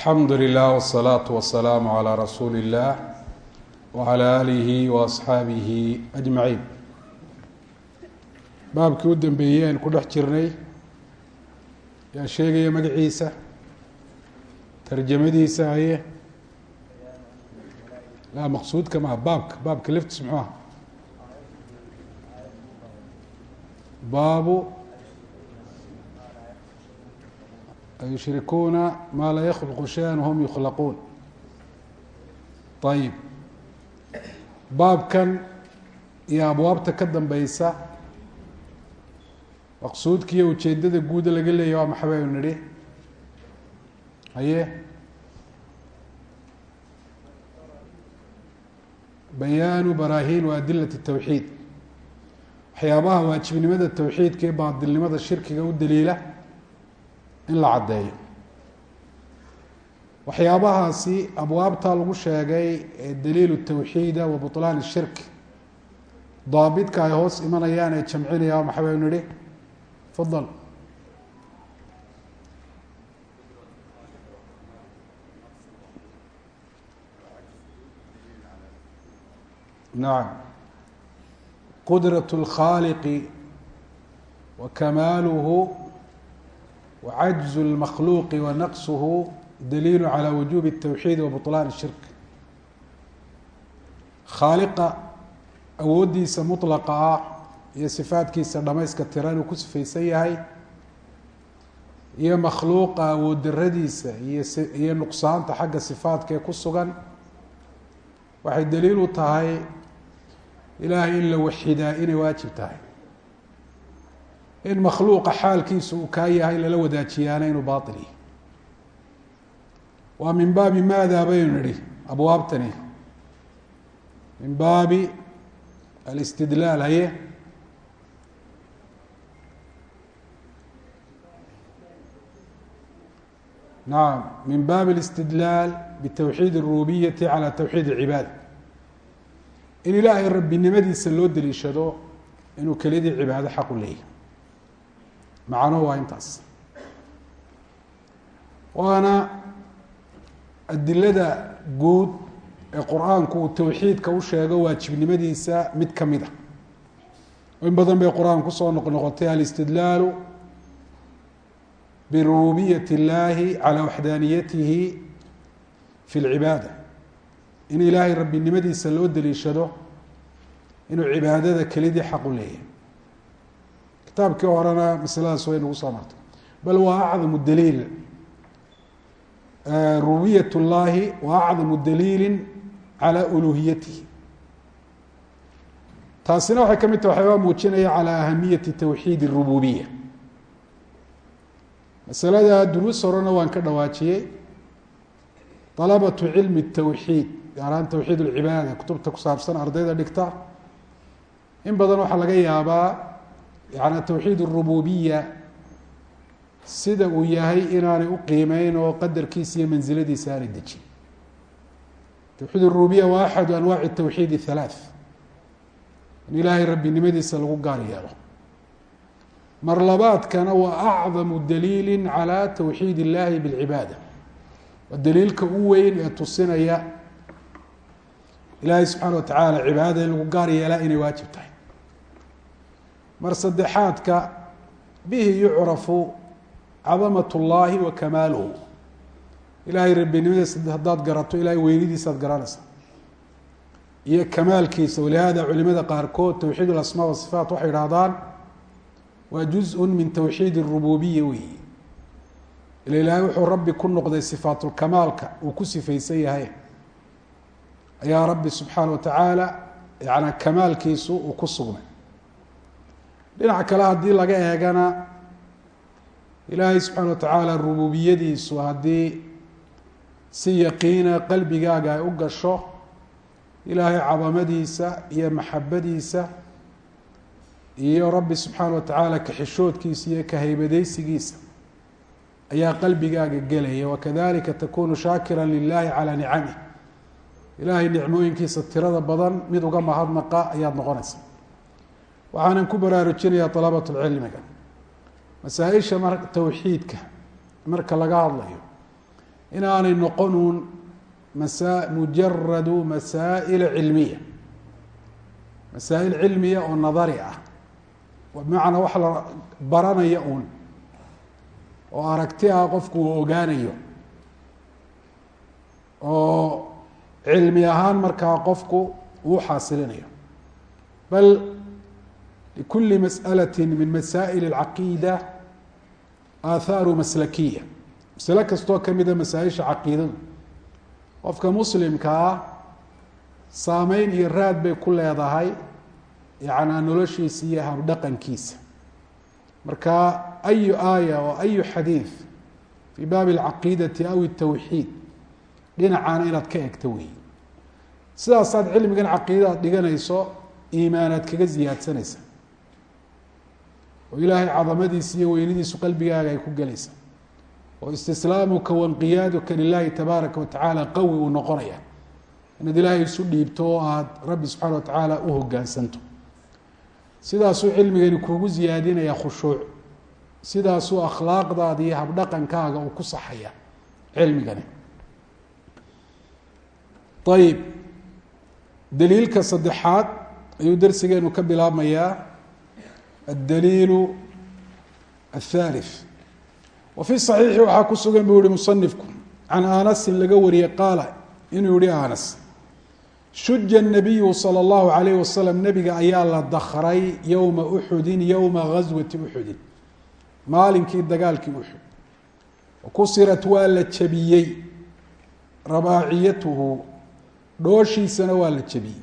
alxamdu lilah wsalaatu wasalaamu calaa rasuuli illah wacalaa aalihi wa asxaabihi ajmaciin baabkii u dambeeyey aan ku dhex jirnay yaa sheegaya magaciisa tarjamadiisa haye. Laa maqsuudka maaha baabka baabka laftiis muxuuha baabu yushrikuuna maa laa yakluqu shay-an wahum yukhlaquun ayib baabkan iyo abwaabta ka dambeysa maqsuudkiiyo ujeedada guuda laga leeyahy waa maxay baynu nidhi haye bayaanu baraahin wa adilat الtawxiid waxyaabaha waajibnimada tawxiidka iyo baadilnimada shirkiga u daliila in la caddeeyo. Waxyaabahaasi abwaabta lagu sheegay daliilu tawxiida wa butlaan ishirk daabidka ay hoos imanayaan ee jamcinaya maxa baynu nihi fadal. Nacam qudraة اlkhaaliqi wa kamaaluhu wa cajzu اlmakhluuqi wa naqsuhu daliilu calى wujubi الtawxiid wa buطlaan الshirk khaaliqa awooddiisa muطlaqa ah iyo sifaadkiisa dhamayska tira inuu ku sifaysan yahay iyo makhluuqa awood daradiisa iyo iyo nuqsaanta xagga sifaadka ee ku sugan waxay daliil u tahay ilaahay in la waxidaa inay waajib tahay in makhluuqa xaalkiisu uu kaa yahay lala wadaajiyaana inuu baail yahay waa min baabi maada baynu nidhi abwaabtani min baabi alistidlaal haye nacam min baabi اlistidlaal bitawxiid الrububiyati calى tawxiid اlcibaada in ilaahay rabbinimadiisa loo deliishado inuu keliyadii cibaado xaq u leeyahay macnuhu waa intaas waana adilada guud ee qur-aanku uu tawxiidka u sheego waajibnimadiisa mid ka mid a in badan bay qur-aan kusoo noq noqotay alistidlaalu birububiyat اllahi calى waxdaaniyatihi fi اlcibaada in ilaahay rabbinimadiisa loo deliishado inuu cibaadada kelidii xaq u leeyahay kitaabkii horena masaladaas way nagu soo martay bal waa acdamu daliil rububiyat اllahi wa acdamu daliili calى uluhiyatihi taasina waxay ka mid tahay waxyaabaa muujinaya calى ahamiyati tawxiid الrububiya masalada duruus horena waan ka dhawaajiyey طalabatu cilmi الtawxiid gaar ahaan tawxiid اlcibaada kutubta ku saabsan ardayda dhigta in badan waxaa laga yaabaa yani tawxiid الrububiya sida uu yahay inaanay u qiimeyn oo qadarkiisa iyo mansiladiisa aanay dejin tawxiid الrububiya waa axadu anwaaci الtawxiid الhalaaث in ilaahay rabbinimadiisa lagu gaar yeelo mar labaadkana waa acdamu daliili calى tawxiid اllahi bاlcibaada waa daliilka u weyn ee tusinaya ilaahay subxaana wa tacaala cibaadada in lagu gaar yeelaa inay waajib tahay mar saddexaadka bihi yucrafu cadamat اllahi wa kamaaluhu ilaahay rabbinimadiisa haddaad garato ilahay weynidiisaad garanaysa iyo kamaalkiisa walihada culimada qaarkood towxiid اlasmaa wasifaat waxay idhahdaan waa juzء min towxiid الrububiya weyi ila ilaahay wuxuu rabbi ku noqday sifaatulkamaalka uu ku sifaysan yahay ayaa rabbi subxaana wa tacaala yana kamaalkiisu uu ku sugnay dhinaca kale haddii laga eegana ilaahay subxaana wa tacaala rububiyadiisu haddii si yaqiina qalbigaaga ay u gasho ilaahay cadamadiisa iyo maxabadiisa iyo rabbi subxaana wa tacaala kaxishoodkiisa iyo kahaybadeysigiisa ayaa qalbigaaga gelaya. Wakadalika takunu shaakira lilahi calى nicamih ilaahay nicmooyinkiisa tirada badan mid uga mahadnaqa ayaad noqonaysa waxaanan ku baraarujinaya alabat lcilmiga masaa-isha mar towxiidka marka laga hadlayo inaanay noqonuun masa mujaradu masaa'ila cilmiya. Masaa'il cilmiya oo nadari ah. Bimacnaa wax la baranaya uun oo aragti ah qofku uu ogaanayo. Oo cilmi ahaan markaa qofku uu xaasilinayo. Bal likuli masأalaة min masaa'il اlcaqiida aahaaru maslakiya masale kastoo kamida masaaisha caqiidadu qofka muslimkaa saameyn iyo raad bay ku leedahay yanaa noloshiisa iyo habdhaqankiisa marka ayu aaya oo ayu xadiid fii baabi اlcaqiidati aw الtawxiid dhinacaana inaad ka egto weyi sidaasaad cilmigan caqiidadaad dhiganayso iimaanaad kaga ziyaadsanaysa oo ilaahay cadamadiisa iyo weynidiisu qalbigaaga ay ku gelaysa. oo istislaamuka wainqiyaaduka lilahi tabaaraka watacaala qawi uu noqonaya. inaad ilaahay isu dhiibto oo aada rabbi subxaana wa tacaala u hogaansanto. sidaasuu cilmigani kuugu ziyaadinaya khushuuc. sidaasuu akhlaaqdaada iyo habdhaqankaaga uu ku saxaya cilmigani. Ayib daliilka saddexaad ayuu darsigeenu ka bilaabmayaa addaliilu athalith wa fi saxiixi waxaa ku sugan buu yihi musanifku can anasin laga wariyey qaala inuu yihi anas shuja nabiyu salى اllahu alayh wasalam nebiga ayaa la dakray yowma uxudin yowma gaswati uxudin maalinkii dagaalkii uxud wakusirat waa la jabiyey rabaaciyatuhu dhooshiisana waa la jebiyey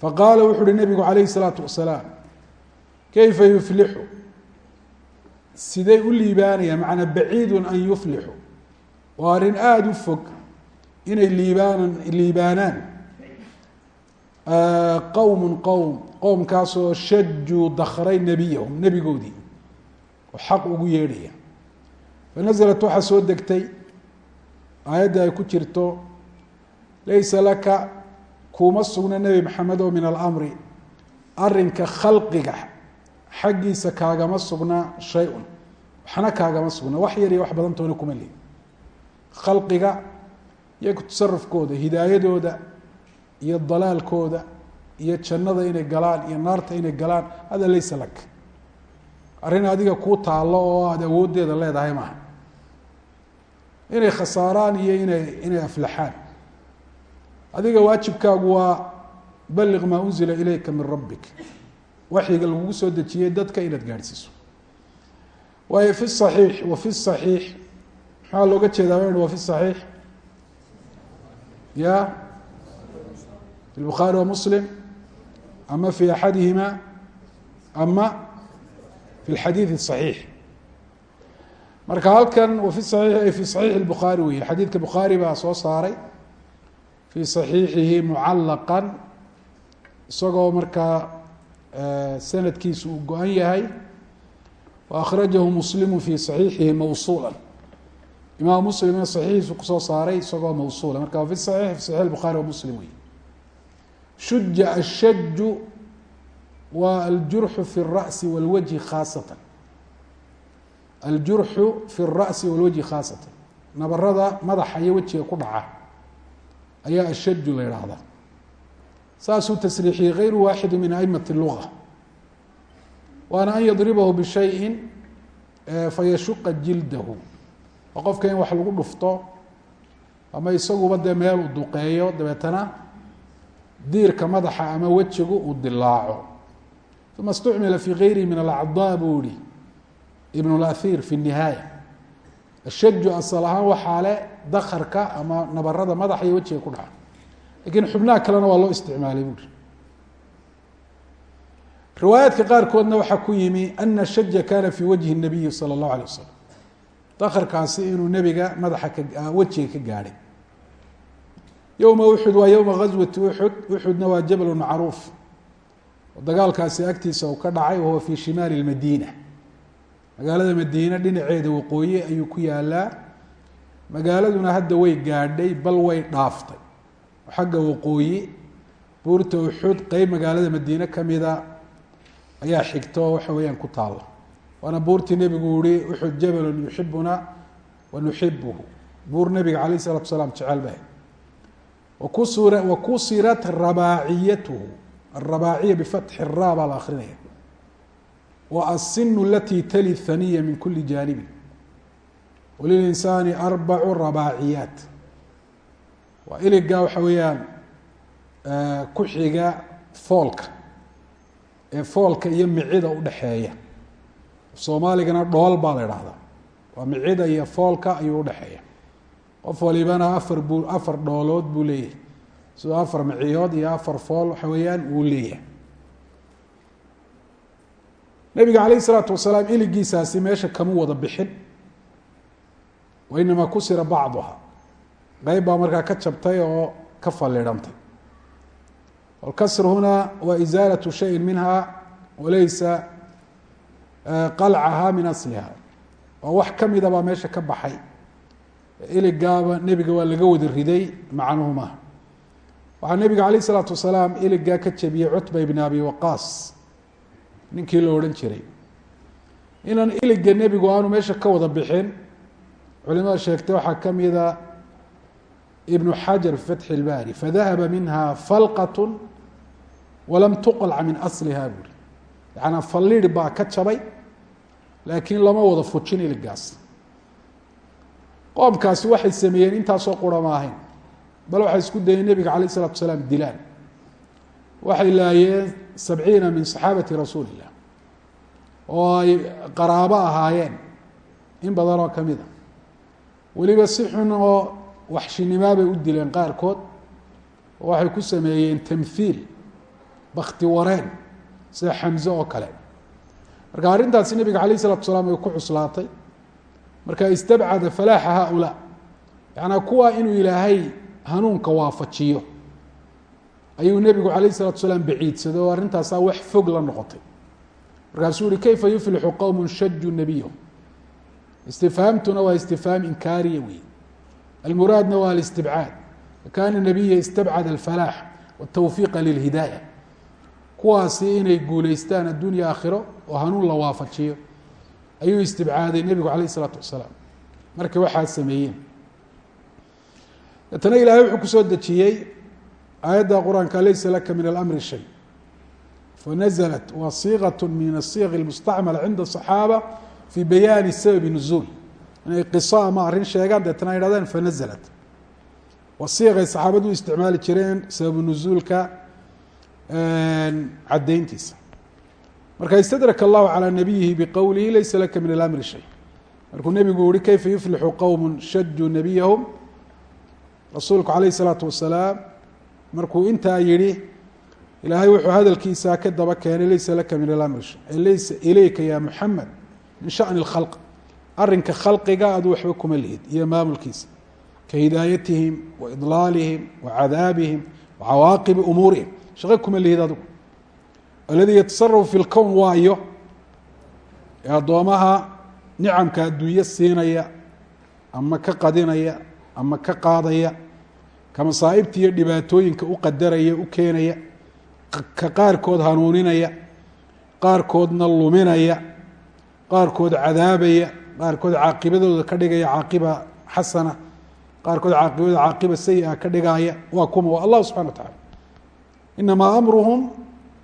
faqaala wuxu uhi nebigu calayhi الsalaatu wasalaam kayfa yuflixu siday u liibaanayaan macnaa baciidu an yuflixu waa arrin aada u fog inay liibaanan liibaanaan qowm qowm qowmkaasoo shajuu dakray nebiyahum nebigoodii oo xaq ugu yeedhaya fanaزlat waxaa soo degtay aayadda ay ku jirto laysa laka kuuma sugna nebi maxamed oo min alamri arinka khalqiga xaggiisa kaagama sugna shay-un. Waxna kaagama sugna. Wax yar wax badantoona kuma lihi. Khalqiga iyo tasarufkooda hidaayadooda iyo dalaalkooda iyo jannada inay galaan iyo naarta inay galaan hada laysa lak. Arrin adiga kuu taallo oo aada awooddeeda leedahay maaha. Inay khasaaraan iyo inay inay aflaxaan. Adiga waajibkaagu waa balliq maa unzila ilayka min rabbik waxyiga lagugu soo dejiyey dadka inaad gaadhsiiso. Waayo fi saxiix wa fi saxiix. Maxaa looga jeedaa wa wa fi saxiix. Ya fi lbukhaari wa muslim. Ama fi axadihima. Ama fi saxiix marka halkan wa fi saxiix ay fi saxiix lbukhaari wey xadiidka bukhaari baa soo saaray. Fi صaxiixihi mucalaqan isagoo markaa sanadkiisu uu go-an yahay wa akhrajahu muslimu fi صaxiixihi mawsuula imaam muslimna صaxiixiisu kusoo saaray isagoo mawsuula marka fi صaxiix fi saxiix bukhaari wa muslim wey shuja ashaju waa aljurxu fi الra'si wاlwajhi khaasatan aljurxu fi الra'si wاlwajhi khaasatan nabarada madaxa iyo wejiga ku dhaca ayaa ashaju la idhaahdaa saasuu tasriixiyey غayru waaxidi min aimati اluga waana an yadribahu bishayin fayashuqa jildahu oo qofka in wax lagu dhufto ama isaguba dee meel uu duqeeyo dabeetana diirka madaxa ama wejigu uu dilaaco uma اstucmila fi gayrihi min alacdaa buu ihi ibn اlahiir fi الnihaaya ashaju asal ahaan waxaa le dakarka ama nabarada madaxa iyo wejiga ku dhaca lakiin xubnaha kalena waa loo isticmaalay buuri riwaayaadka qaarkoodna waxaa ku yimi ana shaja kana fi wajhi الnabiyi salى الlahu alيه wasalam dakarkaasi inuu nebiga madaxa ka wejiga ka gaadhay yowma uxud waa yowma gaswati uxud uxudna waa jabl macruuf oo dagaalkaasi agtiisa uu ka dhacay wahuwa fi shimaali اlmadiina magaalada madiine dhinaceeda waqooyi ayuu ku yaalaa magaaladuna hadda way gaadhay bal way dhaaftay xagga waqooyi buurta uxud qeyb magaalada madiine kamida ayaa xigto waxa weeyaan ku taalla waana buurtii nebigu yihi uxud jabalun yuxibuna wa nuxibuhu buur nebiga calayh isalatu salaam jecel wakusura wakusirat rabaaciyatuhu. Arabaaciya bifatxi ra baa la akrinaya wa asinu alati tali haniya min kuli jaanibi. Walilinsaani arbacu rabaaciyaat waa iliga waxa weeyaan ku xiga foolka ee foolka iyo micida udhexeeya soomaaligana dhool baa la idhaahdaa waa micida iyo foolka ayuu udhexeeya qof walibana afar buu afar dhoolood buu leeyahay. Sidoo afar miciyood iyo afar fool waxa weeyaan wuu leeyahay. Nabiga calayh isalaatu wasalaam iligiisaasi meesha kama wada bixin. Wa inamaa kusira bacduha qeyb baa markaa ka jabtay oo ka fallidhantay wاlkasr huna wa isaalaة shayi minha walaysa qalcaha min asliha oo wax kamida baa meesha ka baxay iligaaba nebiga waa laga wada riday macnuhu maaha waxaa nebiga alayh الsalaatu wasalaam iligaa ka jebiyey cutba ibn abi waqaas ninkii la odhan jiray inaan iliga nebigu aanu meesha ka wada bixin culimada sheegtay waxaa kamida ibn xajar fi fatxi اlbari fadahaba minha falqat walam tuqlca min asliha buuri yacanaa fallidhi baa ka jabay laakiin lama wada fujin iligaas qoomkaasi waxay sameeyeen intaasoo qura ma ahayn bal waxay isku dayeen nebiga alayh الsalatu wasalaam dilaan waxay laayeen sabciina min saxaabati rasuuli illah oo ay qaraabo ahaayeen in badan oo kamid a weliba si xun oo waxshinimaa bay u dileen qaarkood oo waxay ku sameeyeen tamhiil bakti wareen sida xamze oo kale. Marka arrintaasi nebiga alayh isalatu salaam ay ku cuslaatay marka istabcada falaaxa haulaa yacanaa kuwa inuu ilaahay hanuunka waafajiyo ayuu nebigu alayh isalatu salaam baciidsaday oo arrintaasaa wax fog la noqotay. Markaasuu yihi kayfa yuflixu qowm shajuu nebiyahum istifhaamtuna waa istifhaam inkaariya wey almuraadna waa alistibcaad kana nabiya istabcad alfalaax wاtawfiiqa lilhidaaya kuwaasi inay guuleystaan addunya aakhiro oo hanuun la waafajiyo ayuu istibcaaday nebigu alayh isalaatu wasalaam markay waxaa sameeyeen deetana ilaahay wuxuu kusoo dejiyey aayadda qur-aanka laysa laka min alamri shay fanazlat waa siiqat min asiiq اlmustacmala cinda صaxaaba fi bayaani sababi nuzuul inay qiso ama arrin sheegaan deetana ay hahdeen fanaزlat waa siiqay saxaabadu u isticmaali jireen sababu nuzuulka caddayntiisa marka istadraka allahu calى nabiyihi biqowlihi laysa laka min alamri shay markuu nebigu yihi kayfa yuflixu qowm shajuu nabiyahum rasuulku alayh الsalaatu wasalaam markuu intaa yihi ilaahay wuxuu hadalkiisaa ka daba keenay laysa laka min alamri shay ay laysa ilayka ya muxamed min shaأni اlkhalq arrinka khalqiga aduu waxba kuma lihid iyo maamulkiisa. Ka hidaayatihim wa idlaalihim wa cadaabihim wa cawaaqibi umuurihim. Shaqo kuma lihid adigu aladii yatasarafu fi lkown waayo ee addoomaha nicamka adduunye siinaya ama ka qadinaya ama ka qaadaya ka masaa'ibta iyo dhibaatooyinka u qadaraya u keenaya ka qaarkood hanuuninaya qaarkoodna luminaya qaarkood cadaabaya qaarkood caaqibadooda ka dhigaya caaqiba xasana qaarkood caaqibada caaqiba sayi-a ka dhigaya waa kuma waa allah subxana wa tacala inamaa amruhum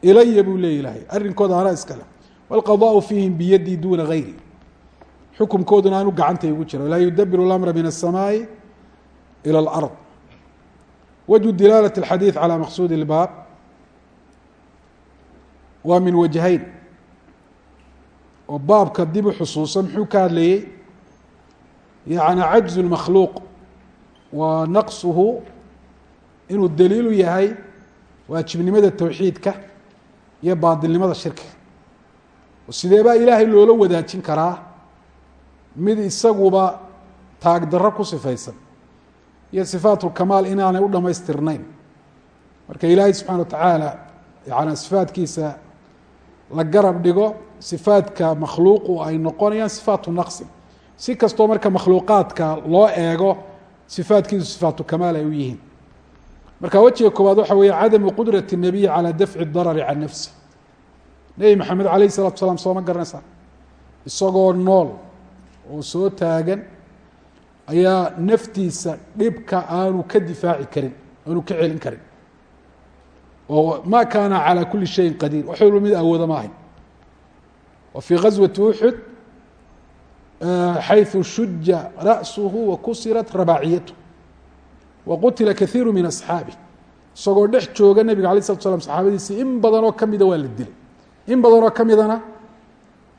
ilaya buu leey ilahay arrinkooda anaa iskale wاlqadaءu fiihim biyadii duna gayri xukumkooduna aanu gacantay ugu jira laa yudabiru اlamra min الsamaaءi ilى اlأrض wجه dilaalaة الxadiiث calى maqsuud اlbaab waa min wajhayn oo baabka dib u xusuusan muxuu ka hadlayey yaعni cajز الmakhluuq wa naqsuhu inuu daliilu yahay waajibnimada towxiidka iyo baadilnimada shirkiga sidee baa ilaahay loola wadaajin karaa mid isaguba taagdarro ku sifaysan iyo sifaatulkamaal inaanay u dhammaystirnayn marka ilaahay subxana wa tacaala yaani sifaatkiisa la garab dhigo sifaadka makhluuqu ay noqonayaan sifaatu naqsin si kastoo marka makhluuqaadka loo eego sifaatkiisu sifaatu kamaal ay u yihiin marka wejiga koowaad waxa weeye cadamu qudrati الnabiyi calى dafci darari can nafsi nebi maxamed alayh الsalatu salaam sooma garanaysaa isagoo nool oo soo taagan ayaa naftiisa dhibka aanu ka difaaci karin aanu ka celin karin oo ma kaana calى kuli shayin qadiir wax walba mid awooda ma ahayn wa fii gaswati uxud xayثu shuja ra'suhu wakusirat rabaaciyatu waqutila kaiiru min asxaabi isagoo dhex jooga nebiga alay slat slam saxaabadiisii in badanoo kamida waa la dilay in badanoo kamidana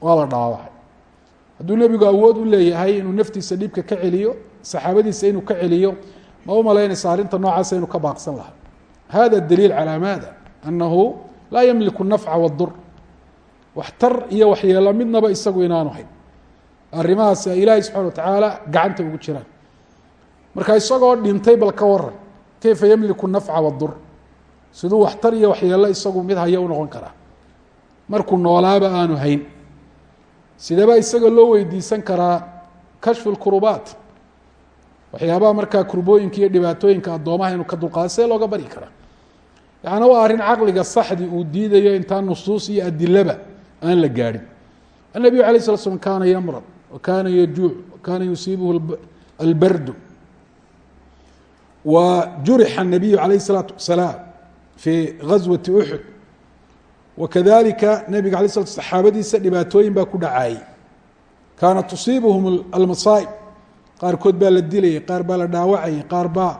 waa la dhaawacay hadduu nebigu awood u leeyahay inuu naftiisa dhibka ka celiyo saxaabadiisa inuu ka celiyo ma u malaynaysa arrinta noocaasa inuu ka baaqsan lahaa hada daliil calى maada anahu laa ymliku nafca wاdur waxtar iyo waxyeelo midnaba isagu inaanu hayn. Arrimahaas ilaahay subxana wa tacaala gacanta ugu jiraan. Marka isagoo dhintay bal ka waran kayfa ymliku nafca wاdur siduu waxtar iyo waxyeelo isagu mid haya u noqon karaa. Markuu noolaaba aanu hayn. Sideba isaga loo weydiisan karaa kashfu lkurubaat waxyaabaha markaa kurbooyinka iyo dhibaatooyinka addoomaha inuu ka dulqaado see looga bari karaa. Yaana waa arrin caqliga saxdi uu diidayo intaan nusuus iyo adilaba aan la gaadhin النبي عليه الصلa sلام kاna ymرض وkاna yجuuع وkاna يuصiibه الbrd وجurixa النبي عليه الصلاaة وaسلاaم في غaزوة أحد وkذalika نبga عليه صل صxaabadiisa dhibaatooyin baa ku dhacayey kaana تصiibهm المصائب qaarkood baa la dilayay qaar baa la dhaawacayay qaar baa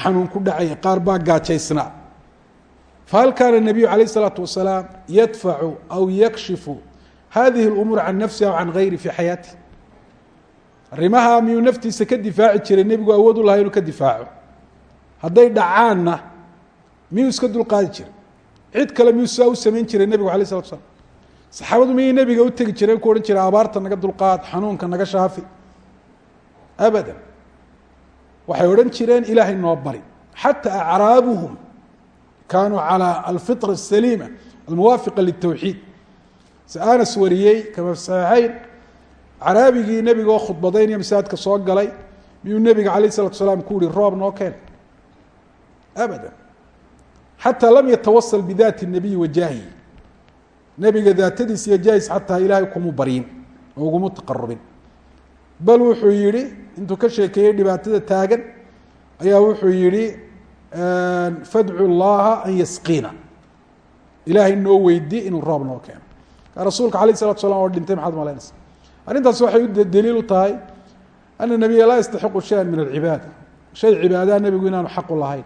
xanuun ku dhacayay qaar baa gaajaysnaa فhal kaana النبي عليه الصلاaة وaسلاaم يدفع أو يkشhiف hadihi اlumuur can nafsi aw can gayri fi xayaatih arrimaha miyuu naftiisa ka difaaci jiray nebigu awood u lahay inuu ka difaaco hadday dhacaanna miyuu iska dulqaadi jiray cid kale miyuu sidaa u samayn jiray nebigu alay slatu slam saxaabadu miyay nebiga u tegi jireen ku odhan jiray abaarta naga dulqaad xanuunka naga shaafi abadan waxay odhan jireen ilaahay noo bari xataa acraabuhum kaanuu calى alfiطr الsaliima almuwaafiqa litowxiid se anas wariyey kama fi saxiixeyn caraabigii nebiga oo khudbadaynaya masaajidka soo galay miyuu nebiga alayh الsalatu salaam ku yihi roob noo keen abada xataa lam yatawasal bidati الnabiyi wajaahihi nebiga daatadiis iyo jaahis xataa ilaahay kumu baryin oo ugumu taqarubin bal wuxuu yihi intuu ka sheekeeyey dhibaatada taagan ayaa wuxuu yihi fadcu llaha an yasqiina ilaahay noo weydi inuu roob noo keeno rasuulka alayh الsalatu slam oo dhintay maxaad malaynaysa arrintaas waxay u daliil u tahay ana nabiya laa yastaxiqu shaya min alcibaada shay cibaadaha nebigu inaanu xaqu lahayn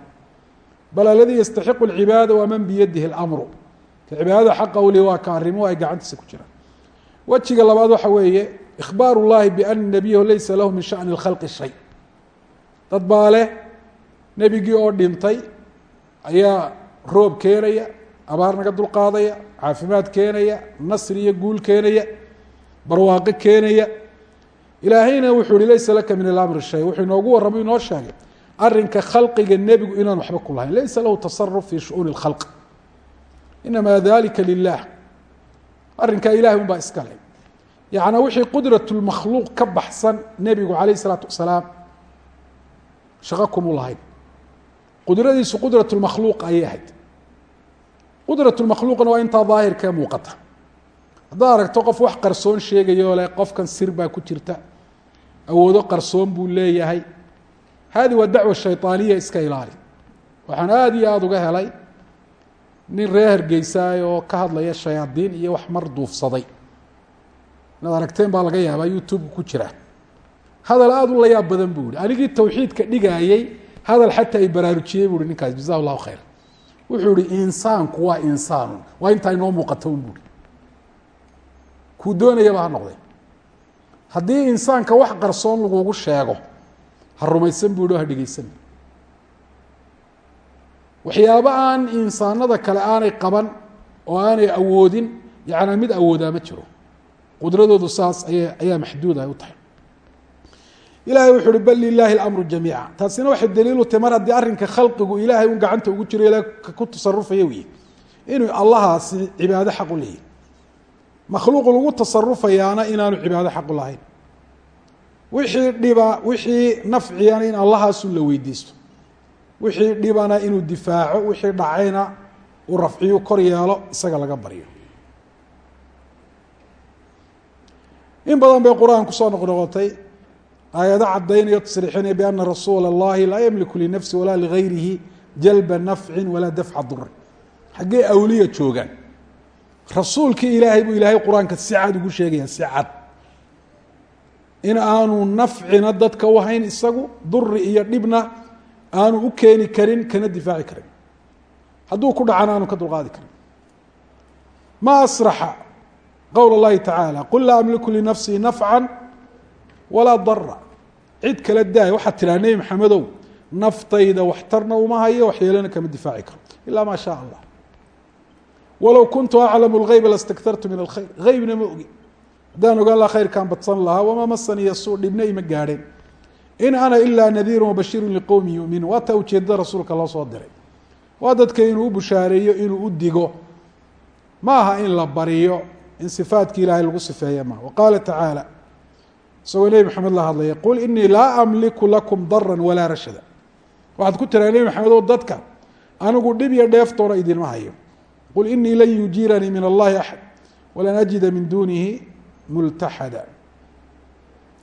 bal aladii yastaxiqu اlcibaada waa man biyadihi اlamru ka cibaadada xaqa uli waa ka arrimuhu ay gacantiisa ku jiraan wejiga labaad waxa weeye ikhbaar اllahi biana nabiyahu laysa lahu min shani اkhalqi shay dad baa leh nebigii oo dhintay ayaa roob keenaya abaar naga dulqaadaya caafimaad keenaya nasri iyo guul keenaya barwaaqo keenaya. Ilaahayna wuxuu hi laysa laka min alamri shay. Wuxuu inoogu warramay inoo sheegay arinka khalqiga nebigu inaan waxba ku lahayn. Laysa lahu tasaruf fi shu'uuni اlkhalq inamaa dalika lilah arrinkaa ilahay un iska le yacnaa wixii qudrat ka baxsan nebigu calayh isalaatu wasalaam shaqo kumu lahayn qudradiisu qudrat lmakhluuq ayay ahayd. Qudrat lmakhluuqna waa intaa daahirkee muuqata. Haddaad aragto qof wax qarsoon sheegayo leh qofkan sir baa ku jirta awoodo qarsoon buu leeyahay. Hadi waa dacwa shayطaaniya iska ilaali. Waxaan aada iyo aada uga helay nin reer hargeysaay oo ka hadlaya shayaadiin iyo wax mar duufsaday. Inaad aragteen baa laga yaabaa youtube ku jira. Hadal hadal xataa ay baraarujiyey bu hi ninkaas jaza llahu khayr. Wuxuu ihi insaanku waa insaanu. Waa intaa inoo muuqata un buui kuu doonayaba ha noqday haddii insaanka wax qarsoon lagugu sheego ha rumaysan buu yihi oo ha dhegeysan waxyaabo aan insaanada kale aanay qaban oo aanay awoodin yacnaa mid awoodaa ma jiro. Qudradoodu saas aya ayaa maxduud ay u tahay ilahay wuxu uhi bal lilaahi اlamru jamiica. Taasina waxay daliil u tahay mar haddii arrinka khalqigu ilaahay un gacanta ugu jiro ilahay ku tasarufaya wiye inuu allahaasi cibaado xaq u leeyahy makhluuq lagu tasarufayaana inaanu cibaado xaqu lahayn. Wixii dhiba wixii nafciyana in allahaasun la weydiisto. Wixii dhibana inuu difaaco wixii dhacayna uu rafciyu kor yeelo isaga laga baryo. In badan bay qur'aan ku soo noqnoqotay aayado cadaynayo tasriixinaya biana rasuula اllahi laa ymliku linafsi walaa ligayrihi jalba nafci walaa dafca durin xaggee awliya joogaan. Rasuulkii ilaahay buu ilaahay qur'aanka si cad ugu sheegaya si cad. In aanu nafcina dadka u hayn isagu duri iyo dhibna aanu u keeni karin kana difaaci karin. Hadduu ku dhacana aanu ka dulqaadi karin. Ma asraxa qowl اllahi tacaala qul laa amliku linafsii nafca walaa dara cid kala daaya waxaad tiraa nebi maxamedow naftayda waxtarna uma hayo waxyeelana kama difaaci karo. Ilaa maa shaa allah walow kuntu aclamu اlgeyba lastaktartu min alkhayr. Eybna ma ogi. Haddaan ogaan laha khayrkaan badsan lahaa wamaa masaniya suu dhibna ima gaadheen in ana ilaa nadiiru wabashiiru liqowmi yuminuun. Waa taa ujeedada rasuulka loo soo diray. Waa dadka inuu u bushaareeyo inuu u digo. Ma in la bariyo in sifaadki ilaahay lagu sifeeya maha waqaala tacaala isagoo nebi maxamed la hadlaya qul inii laa amliku lakum dara walaa rashada waxaad ku tiraa nebi maxamed o dadka anigu dhib iyo dheeftoona idinma hayo qul inii lan yujiiranii min allahi axad walan ajida min dunihi multaxada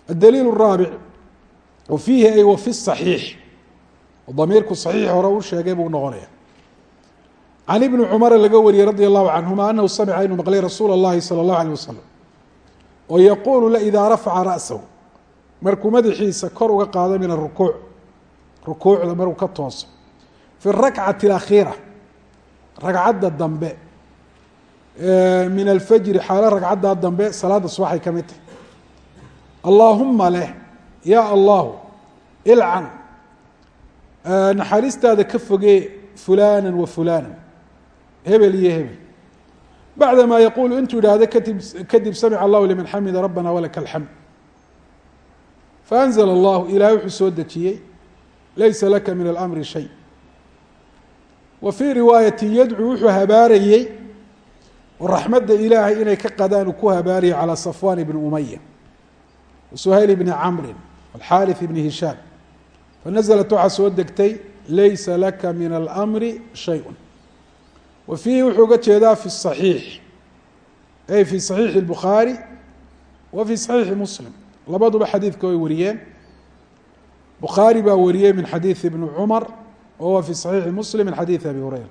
adaliil الraabic wa fiihi ay wa fi الصaxiix damiirku صaxiix hore u sheegay buu noqonaya can ibni cumara laga wariyey radi allahu canhuma anahu samica inuu maqlay rasuula اllahi salى اllahu alيه wasalam oo yaquulu la idaa rafaca ra'sahu markuu madaxiisa kor uga qaado min arukuuc rukuucda markuu ka tooso. Fi اrakcati اlakhiira ragcadda dambe min alfajri xaalo ragcaddaa dambe salaada subaxay ka mid tahay. Allaahuma leh yaa allahu ilcan naxariistaada ka fogee fulana wa fulana hebel iyo hebel bacda maa yaquulu intuu idhaahdo kadib kadib samica allahu liman xamida rabbana walaka alxamd faanzla allahu ilahay wuxuu soo dejiyey laysa laka min alamri shay wa fii riwaayati yadcuu wuxuu habaarayey raxmadda ilaahay inay ka qadaan uu ku habaariyay calى safwan bni umaya wasuhayl bni camri alxaariث bni hishaam fanazlat waxaa soo degtay laysa laka min almri shay wa fiihi wuxuu uga jeedaa fi صaxiix ay fi صaxiixi الbukhaari wa fi صaxiixi muslim labaduba xadiidka way wariyeen bukhaari baa wariyey min xadiiث ibni cumar wahuwa fi صaxiixi muslim min xadiiث abi hurayra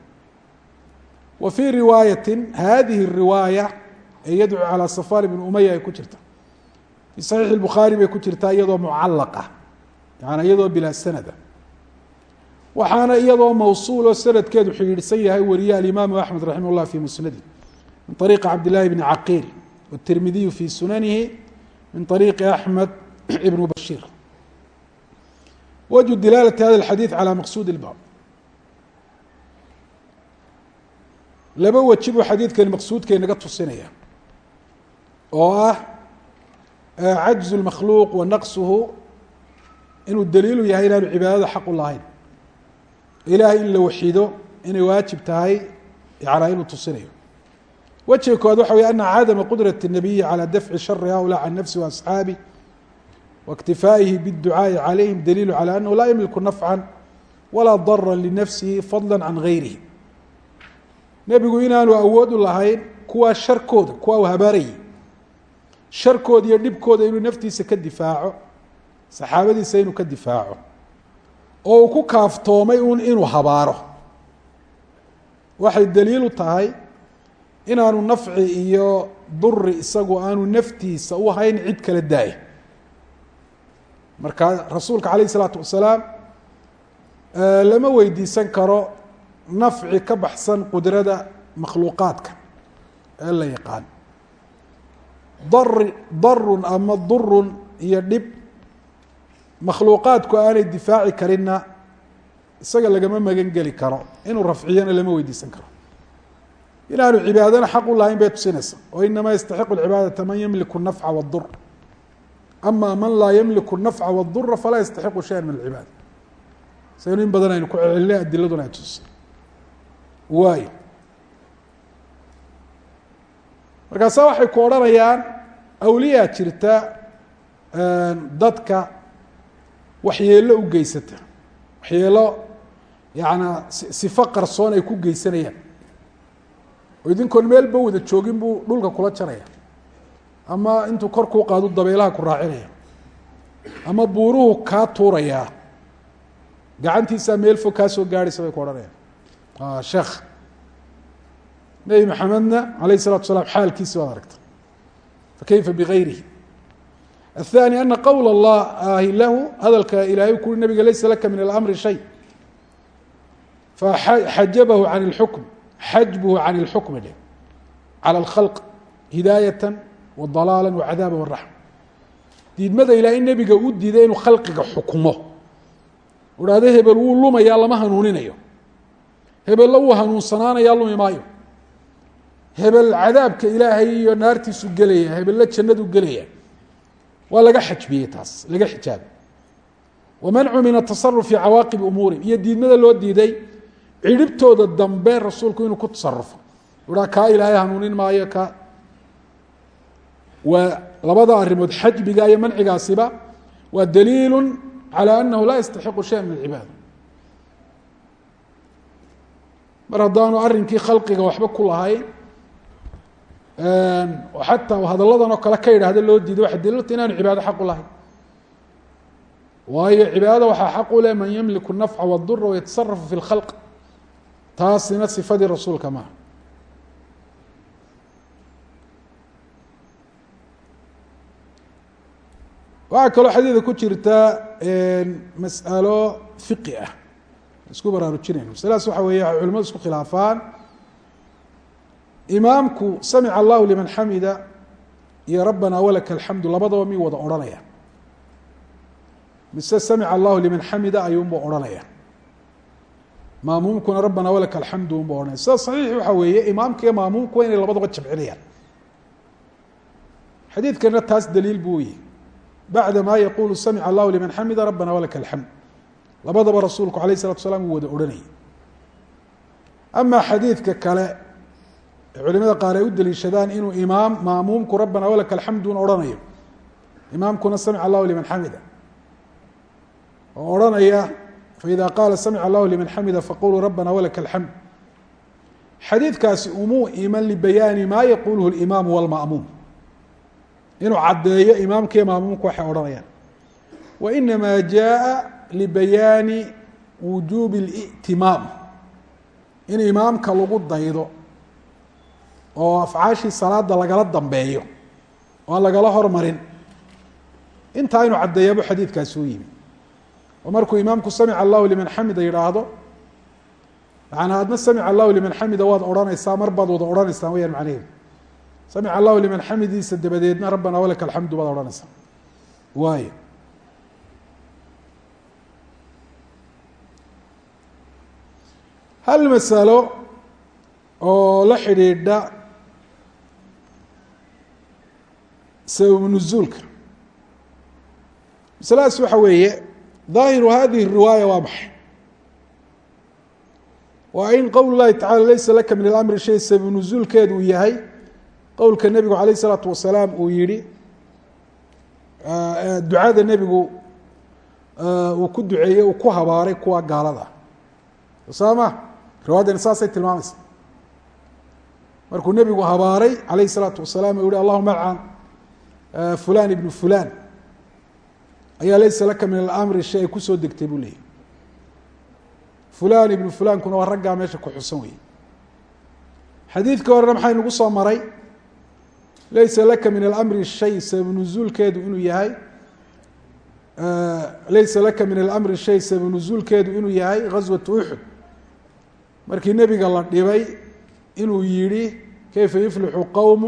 wa fii riwaayati hadihi الriwaaya ee yadcuu calى safar bn umaya ay ku jirta fi صaxiixi الbukhaari bay ku jirtaa iyadoo mucalaqa yaani iyadoo bilaa sanada waxaana iyadoo mawsuuloo sanadkeedu xidhiidhsan yahay wariye alimaamu axmed raximah اllah fi musnadi min طariiqi cabd llahi bni caqiil wالtirmidiyu fi sunanihi min طariiqi axmed ibn bashiir wجه dilaalة hada الxadiiث calى maqsuud اlbab laba weji buu xadiidkani maqsuudka inaga tusinaya oo ah cajز الmakhluuq wa naqsuhu inuu daliilu yahay inaanu cibaadada xaq u lahayn ilahay in la waxido inay waajib tahay yanaa inuu tusinayo wejiga koowaad waxa wey ana cadama qudraة الnabiyi calى dafci shari haulaa can nafsi وasxaabi واktifaaئihi bالducaaءi عalayhim daliilu calى anahu laa ymliku nafca walaa dara linafsihi fadla can gayrihi nebigu inaanu awood u lahayn kuwaa sharkooda kuwaa u habaarayay sharkooda iyo dhibkooda inuu naftiisa ka difaaco saxaabadiisa inuu ka difaaco oo uu ku kaaftoomay uun inuu habaaro. Waxay daliilu tahay inaanu nafci iyo duri isagu aanu naftiisa u hayn cid kala daaya marka rasuulka alayh isalaatu wasalaam lama weydiisan karo nafci ka baxsan qudrada makhluuqaadka ee la yaqaan. Dari darun ama durun iyo dhib makhluuqaadku aanay difaaci karinna isaga lagama magan geli karo inuu rafciyana lama weydiisan karo inaanu cibaadana xaq u lahayn bay tusinaysa oo inamaa yastaxiqu اcibaadata man yamliku الnafca wالdur ama man laa ymliku الnafca wالdura falaa yastaxiqu shaya min اlcibaada saynu in badan aynu ku celcelinay adiladuna ay tusisay waayo markaasa waxay ku odhanayaan awliyaa jirta dadka waxyeelo u geysata. Waxyeelo yaana sifo qarsoon ay ku geysanayaan. Oo idinkoon meelba wada joogin buu dhulka kula jaraya. Ama intuu kor kuu qaadu dabeelaha ku raacinaya. Ama buuruhu kaa tuurayaa gacantiisaa meel fog kaa soo gaadhaysa bay ku odhanayaan. Sheekh. Nebi maxamedna alayh الsalatu asalaam xaalkiisi baad aragta fakayfa bigayrihi الثاني أن qwl الlahi lahu hadalka ilahay ku ui nabiga laysa laka min اlamri shay faxajabahu can اlxukm xajbuhu can اlxukmi dhe calى اlkhalq hidaayata وضalaala وcadaaba وraxma diidmada ilahay nebiga u diiday inuu khalqiga xukmo hahdo hebel wuu lumayaa lama hanuuninayo hebella wuu hanuunsanaanayaa lumi maayo hebel cadaabka ilaahay iyo naartiisu gelaya hebella jannadu gelaya waa laga xajbiyey taas laga xijaabay wamancu min atasaruf fi cawaaqib umuurihim iyo diidmada loo diiday cidhibtooda dambe rasuulku inuu ku tasarufo uhaa kaa ilaahay hanuunin maayo ka. Waa labada arimood xajbiga iyo mancigaasiba waa daliilu calى anahu laa yastaxiqu shaya min alcibaada mar haddaanu arrinkii khalqiga waxba ku lahayn Ehm, xataa hadalladan oo kale ka yidhaahda loo diiday waxa daliilta inaanu cibaado xaq u lahayn. Waayo cibaadada waxaa xaq u leh man yamliku nafca wاdura wayatasarafu fi اlkhalq taasina sifadii rasuulka maaha. Waxaa kaloo xadiida ku jirta ehm, mas'alo fiqi ah. Isku baraarujinayno masaladaas waxa weeye culimadu isku khilaafaan imaamku samica allahu liman xamida iyo rabbana walaka alxamdu labadaba mi wada odhanaya mise samica allahu liman xamida ayuunba odhanaya maamuumkuna rabbana walaka alxamdu unba odhanaya sida saxiix waxa weeye imaamka iyo maamuumku waa inay labadaba jamcinayaan xadiidkana taas daliil buu yihi bacda ma yaqulu samica allahu liman xamida rabbana walaka alxamd. Labadaba rasuulku alayh الsalatu salaam uu wada odhanayay ama xadiidka kale culimada qaar ay u deliishadaan inuu imaam maamuumku rabbana walaka alxamdun odhanayo imaamkuna samica allahu liman xamida oo odhanaya faida qaala samica allahu liman xamida faquluu rabbana walaka alxamd xadiidkaasi umuu iman libayaani ma yaquluhu اlimaamu wاlma'muum inuu caddeeyo imaamka iyo maamuumku waxay odhanayaan wainama jaءa libayaani wujuubi اlئtimaam in imaamka lagu daydo oo afcaashii salaada lagala dambeeyo oo aan lagala hormarin. Intaa inuu caddeeyabu xadiidkaasi u yimi. Oo markuu imaamku samica allahu liman xamida yidhaahdo macanaa adna samica allahu liman xamida waad odhanaysaa mar baad wada odhanaysaa wayaan macnaheedu. Samica allahu liman xamidiisa dabadeedna rabbana walaka alxamdu baad odhanaysaa waayo. Hal masalo oo la xidhiidha sababu nuzuulka masaladaas waxa weeye daahiru hadihi الriwaaya waa maxay waa in qowl اlahi tacala laysa laka min اlamri shay sababu nuzuulkeedu uu yahay qowlka nebigu alayه الsalaatu wasalaam uu yihi ducada nebigu uu ku duceeyey uu ku habaaray kuwa gaalada saama riwayaddani saasay tilmaamaysa markuu nebigu habaaray alayh الsalaatu wasalaam u yihi allahuma alcan fulan ibnu fulan ayaa laysa laka min alamri shay ay ku soo degtay buu leeyay fulan ibnu fulankuna waa raggaa meesha ku xusan weye xadiidkii horena maxay nagu soo maray? Laysa laka min alamri shay sabab nuzuulkeedu inuu yahay laysa laka min alamri shay sabab nuzuulkeedu inuu yahay ghaswatu uxud markii nebiga la dhibay inuu yihi kayfa yuflixu qowm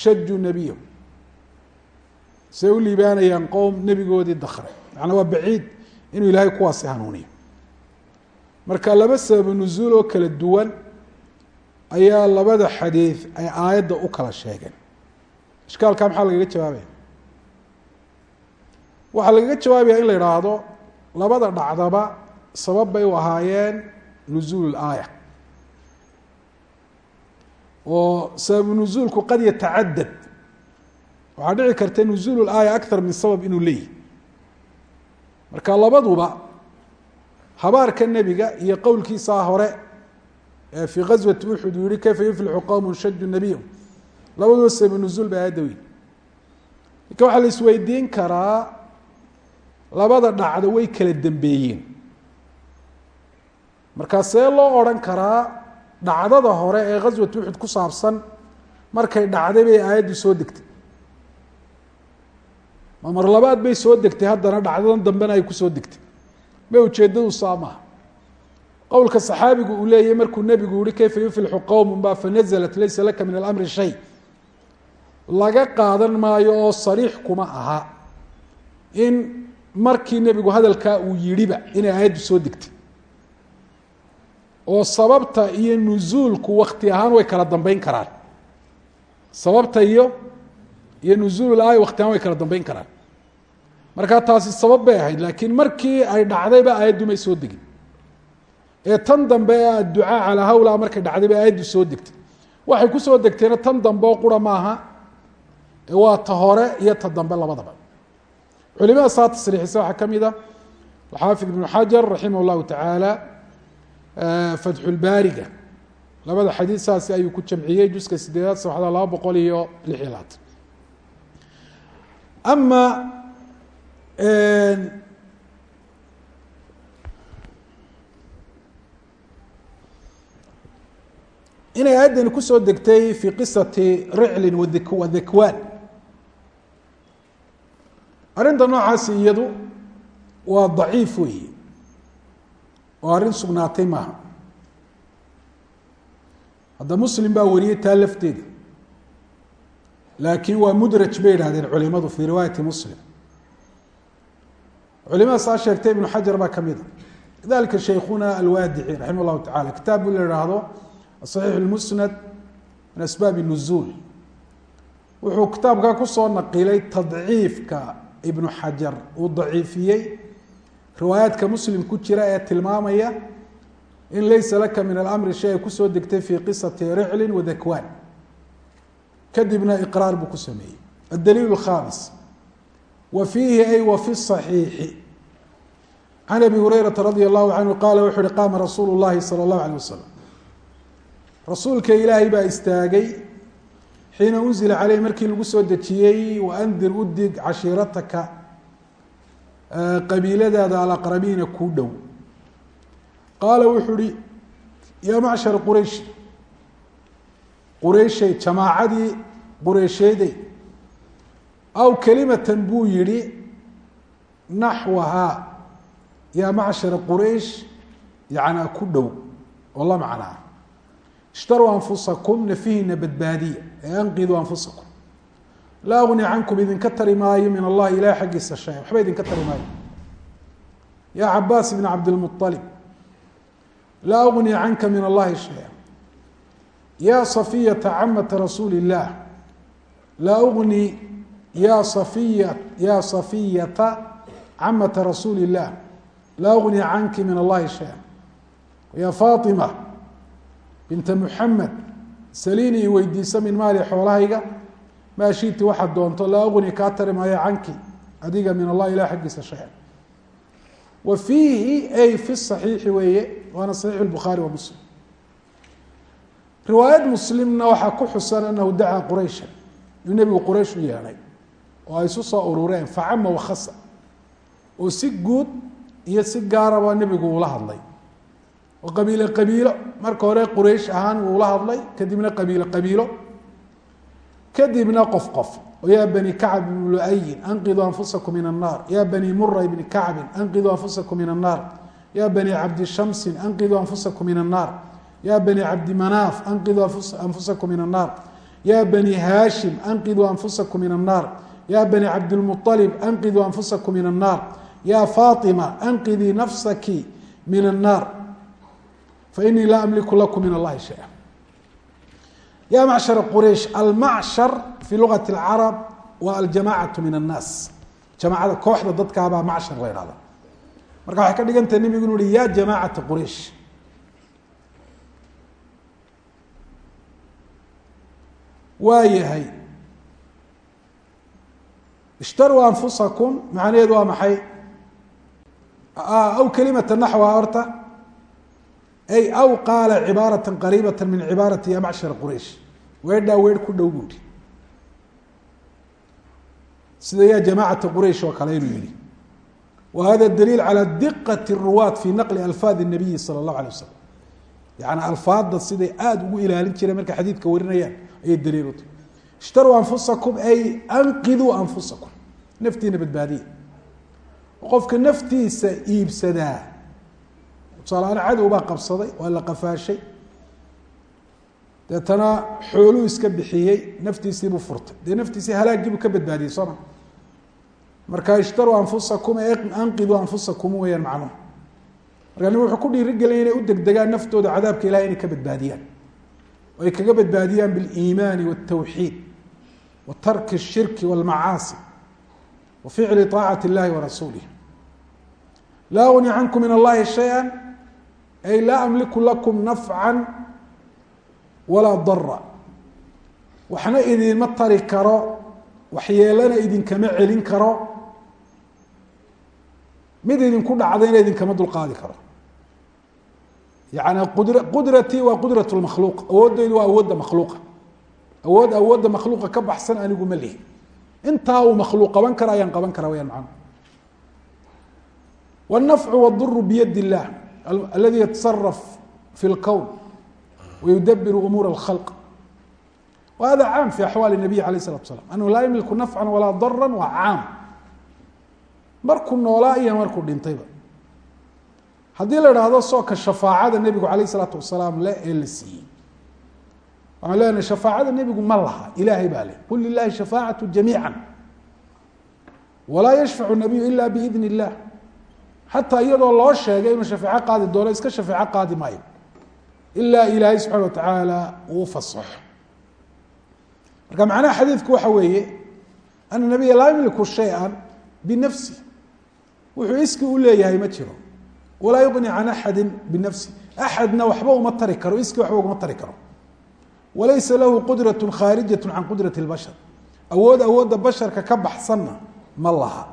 shajuu nebiyahu say u liibaanayaan qowm nebigoodii dakray macnaa waa baciid inuu ilaahay kuwaasi hanuuniyo. Marka laba sabab nuzuul oo kala duwan ayaa labada xadiid ay aayadda u kala sheegeen. Ishkaalkaa maxaa lagaga jawaabaya? Waxaa lagaga jawaabaya in la idhaahdo labada dhacdaba sabab bay u ahaayeen nuzuul aaya oo sababu nuzuulku qad yatacadad waxaa dhici karta nuzuul aaya akar min sabab inuu leeyihi marka labaduba habaarka nebiga iyo qowlkiisaa hore ee fii gaswati uxud uu yihi kayfa yuflixu qowm shaju nebiyahu labaduba sababu nuzuul bay aayadda weyn. Lakin waxaa la isweydiin karaa labada dhacdo way kala dambeeyeen. Markaa see loo odhan karaa dhacdada hore ee ghaswat uxud ku saabsan markay dhacday bay aayaddu soo degtay. Ma mar labaad bay soo degtay haddana dhacdadan dambena ay ku soo degtay. Ma ujeedadu saa maaha qowlka saxaabigu uu leeyahy markuu nebigu yihi kayfa yuflixu qowm ba fanaزlat laysa laka min alamri shay. Laga qaadan maayo oo sariix kuma aha in markii nebigu hadalkaa uu yidhiba inay aayaddu soo degtay oo sababta iyo nuzuulku wakti ahaan way kala dambeyn karaan. Sababta iyo iyo nuzuul aaya wakti ahaan way kala dambeyn karaan. Markaa taasi sabab bay ahayd laakiin markii ay dhacdayba aayaddu may soo degin. Ee tan dambe ee adducaa calaa hawla markay dhacdayba aayaddu soo degtay. Waxay ku soo degteena tan dambe oo qura maaha waa ta hore iyo ta dambe labadaba. Culimada saa tasriixisa waxaa ka mid a xaafid ibnu xajar raximah llahu fatxulbaariga labada xadiid saasi ayuu ku jamciyey juska sideedaad saxda laba boqol iyo lix iyo labaatan ama inay aayaddani ku soo degtay fi qisati riclin wadhakwaan arrinta noocaasi iyadu waa daciif weeye oo arrin sugnaatay maaha. Hadda muslim baa wariyey taa lafteeda. Laakiin waa mudraj bay idhahdeen culimadu fii riwaayati muslim. Culimada saa sheegtay ibnu xajar baa ka mid a. Kadalika shaykhuna alwaadici raximah llahu tacala kitaab bu la ihaahdo asaxiix lmusnad min asbaabi nuzuul. Wuxuu kitaabkaa ku soo naqilay tadciifka ibnu xajar. Uu daciifiyey riwaayaadka muslim ku jira ee tilmaamaya in laysa laka min alamri shay ay kusoo degtay fii qisati riclin wadhakwaan kadibna iqraar buu ku sameeyey adaliil اkhamis wa fiihi ay wa fi صaxiixi can abi hurayrata radi allahu canhu qaala wuxu uhi qaama rasuulu llahi salى اllahu alيه wasalam rasuulka ilaahay baa istaagay xiina unzila caleyh markii lagu soo dejiyey waandir udig cashiirataka qabiiladaada alaqrabiina kuu dhow. Qaala wuxuu uhi yaa macshar quraysh qurayshay jamaacadii qureysheeday aw kelimatan buu yihi naxwahaa yaa macshara quraysh yacnaa ku dhow oo la macnaa ishtaruu anfusakum nafihiina badbaadiya ee anqiduu anfusakum laa ugni cankum idinka tari maayo min allahi ilahi xaggiisa shay. Waxba idinka tari maayo. Yaa cabaas ibn cabdilmualib laa ugni canka min allahi shaya ya safiyata camata rasuuli illah laa ugni ya safiya ya safiyata camata rasuuli illah laa ugni canki min allahi shaya ya fatima binta muxamed saliini i weydiisa min maali xoolahayga maa shiti waxaad doonto laa ugni kaa tari maayo canki adiga min allahi ilah xaggiisa shaya wa fiihi ay fi صaxiixi weeye waana saxiix bukhaari wa muslim. Riwaayad muslimna waxaa ku xusan anahu dacaa quraysha inuu nebigu quraysh u yeedhay oo ay isu soo urureen facama wakhasa oo si guud iyo si gaaraba nebigu uula hadlay. Oo qabiilo qabiilo marka hore quraysh ahaan wuu ula hadlay kadibna qabiilo qabiilo kadibna qof qof yaa bani kacb ibn luayin anqiduu anfusakum min annaar. Ya bani mura ibni kacbin anqiduu anfusakum min annaar. Ya bani cabdi shamsin anqiduu anfusakum min annaar. Ya bani cabdi manaaf anfusakum min annaar. Ya bani haashim anqiduu anfusakum min annaar. Ya bani cabdilmualib anqiduu anfusakum min annaar. Ya fatima anqidii nafsaki min annaar. Fainii laa amliku lakum min allahi shaya ya macshar quraysh almacshar fi lugati اlcarab waa aljamacatu min annaas jamacada kooxda dadkaabaa macshar la ihahda marka waxay ka dhigan tahay nebigu inu uhi ya jamacata quraysh waa yahay ishtaruu anfusakum macnaheedu waa maxay aw kelimata naxwa horta ay aw qaala cibaarata qariibata min cibaarati ya macshara quraysh weedhaa weedh ku dhow buuhi sida yaa jamaacata quraysh oo kale inuu yihi wa hada daliil calى diqaة الruwaat fi naqli alfaad الnabiyi salى الlahu alيه wasalam yani alfaadda siday aada ugu ilaalin jireen markay xadiidka warinayaan ayay daliil u tahy ishtaruu anfusakum ay anqiduu anfusakum naftiina badbaadiya qofka naftiisa iibsadaa tusaalahaan cadow baa qabsaday waa la qafaashay deetana xooluu iska bixiyey naftiisiibuu furtay dee naftiisii halaagiibuu ka badbaadiyey soo ma marka ishtaruu anfusakum ee anqiduu anfusakum weyaan macnuhu marka nin wuxuu ku dhiirigelaya inay u degdegaan naftooda cadaabka ilahay inay ka badbaadiyaan oo ay kaga badbaadiyaan biliimaani wاtawxiid wa tarki الshirki wاlmacaasi wa ficli طaacati اllahi warasuulih laa ugni cankum min allahi shaya ay laa amliku lakum nafca walaa dara waxna idinma tari karo waxyeelana idinkama celin karo mid idinku dhacdayna idinkama dulqaadi karo yani qudr qudratii waa qudrat lmakhluuq awooddeydu waa awoodda makhluuqa awood awoodda makhluuqa ka baxsan anigu ma lihi intaa uu makhluuq qaban kara ayaan qaban kara wayaan macnu wاnafcu wاduru biyad اllah aladi yatasaraf fi اlkown wayudabiru umuur اlkhalq wa hada caam fi axwaali الnabiy alayh الsalatu slam anahu laa yamliku nafca walaa dara waa caam markuu noolaa iyo markuu dhintayba haddii la idhaahdo sooka shafaacada nebigu alayh isalaatu wasalaam le ee la siiyey waxaan leenahay shafaacada nebigu ma laha ilaahay baa leh qul lilahi shafaacatu jamiica walaa yashfacu nabiyu ila biidn illah xataa iyadoo loo sheegay inuu shafeeco qaadi doono iska shafeeco qaadi maayo. Ilaa ilaahay subxana wa tacaala uu fasaxo. Marka macnaha xadiidku waxa weeye ana nabiya laa yamliku shaya binafsi. Wuxuu iski u leeyahay ma jiro. Walaa yuqni can axadi binafsi. Axadna waxba uma tari karo iski waxba uguma tari karo. Walaysa lahu qudrat khaarijat can qudrat اlbashar awood awoodda basharka ka baxsanna ma laha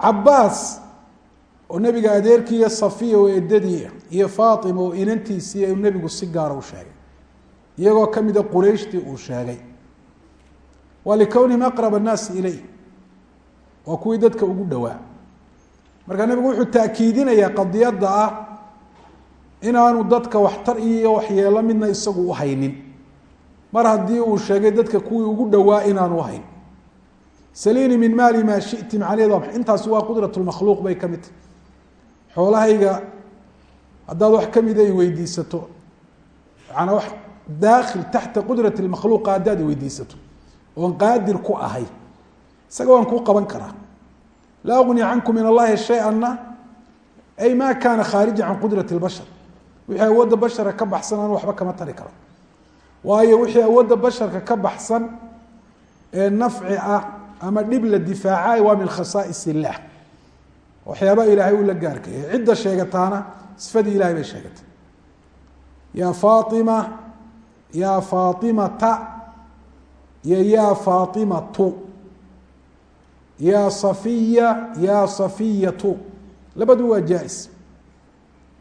cabaas oo nebiga adeerkii iyo safiya oo eedadii iyo faatima oo inantiisii u nebigu si gaara u sheegay iyagoo kamida qurayshtii uu sheegay. Wa likownihim aqrab الnaasi ilayh waa kuwii dadka ugu dhowaa markaa nebigu wuxuu taakiidinayaa qadiyadda ah inaanu dadka waxtar iyo waxyeelo midna isagu uhaynin mar haddii uu sheegay dadka kuwii ugu dhowaa inaanu uhayn salini min maali maa shiti macnaheed waa waa qudrat lmakhluuq bay ka mid tahy xoolahayga haddaad wax kamida i weydiisato maanaa wax daakhil taxta qudrat lmakhluuqa haddaad i weydiisato oon qaadir ku ahay isaga waan kuu qaban karaa. Laa ugni cankum min allahi shay-anna ay ma kaana khaarija can qudrat اlbashar wixii awoodda basharka ka baxsan aan waxba kama tari karo. Waayo wixii awoodda basharka ka baxsan ee nafci ah ama dhib la difaacay waa min khasaais illah waxyaabaa ilaahay uu la gaarkaya cidda sheegataana sifadii ilahay bay sheegatay ya faaima ya faaimata iyo ya faaimatu ya safiya ya safiyatu. Labadu waa jaa-is.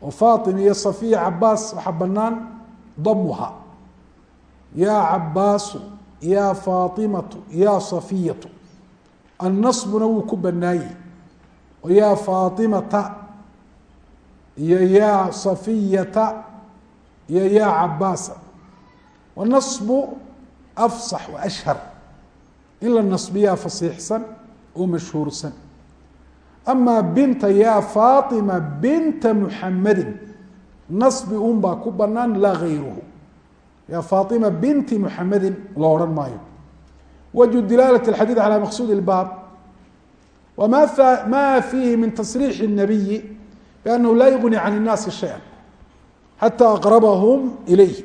Oo faatima iyo safiya cabaas waxaa banaan damuha ya cabaasu ya faaimatu ya safiyatu annasbuna wuu ku banaayey oo ya faaimata iyo ya safiyata iyo ya cabaasa wanasbu afsax wa in la nasbiyaa fasiixsan oo mashhuursan. Ama binta ya faatima binta muxamedin nasbi un baa ku banaan laa gayruhu ya faatima binti muxamedin loo odhan maayo wجه dilaalة الxadيiث عalى maqsud الbاb wma ma fiihi min تصrيح النabiyi بأnhu la yغني can الnaasi شhayئa xatى أqرbhm إlayh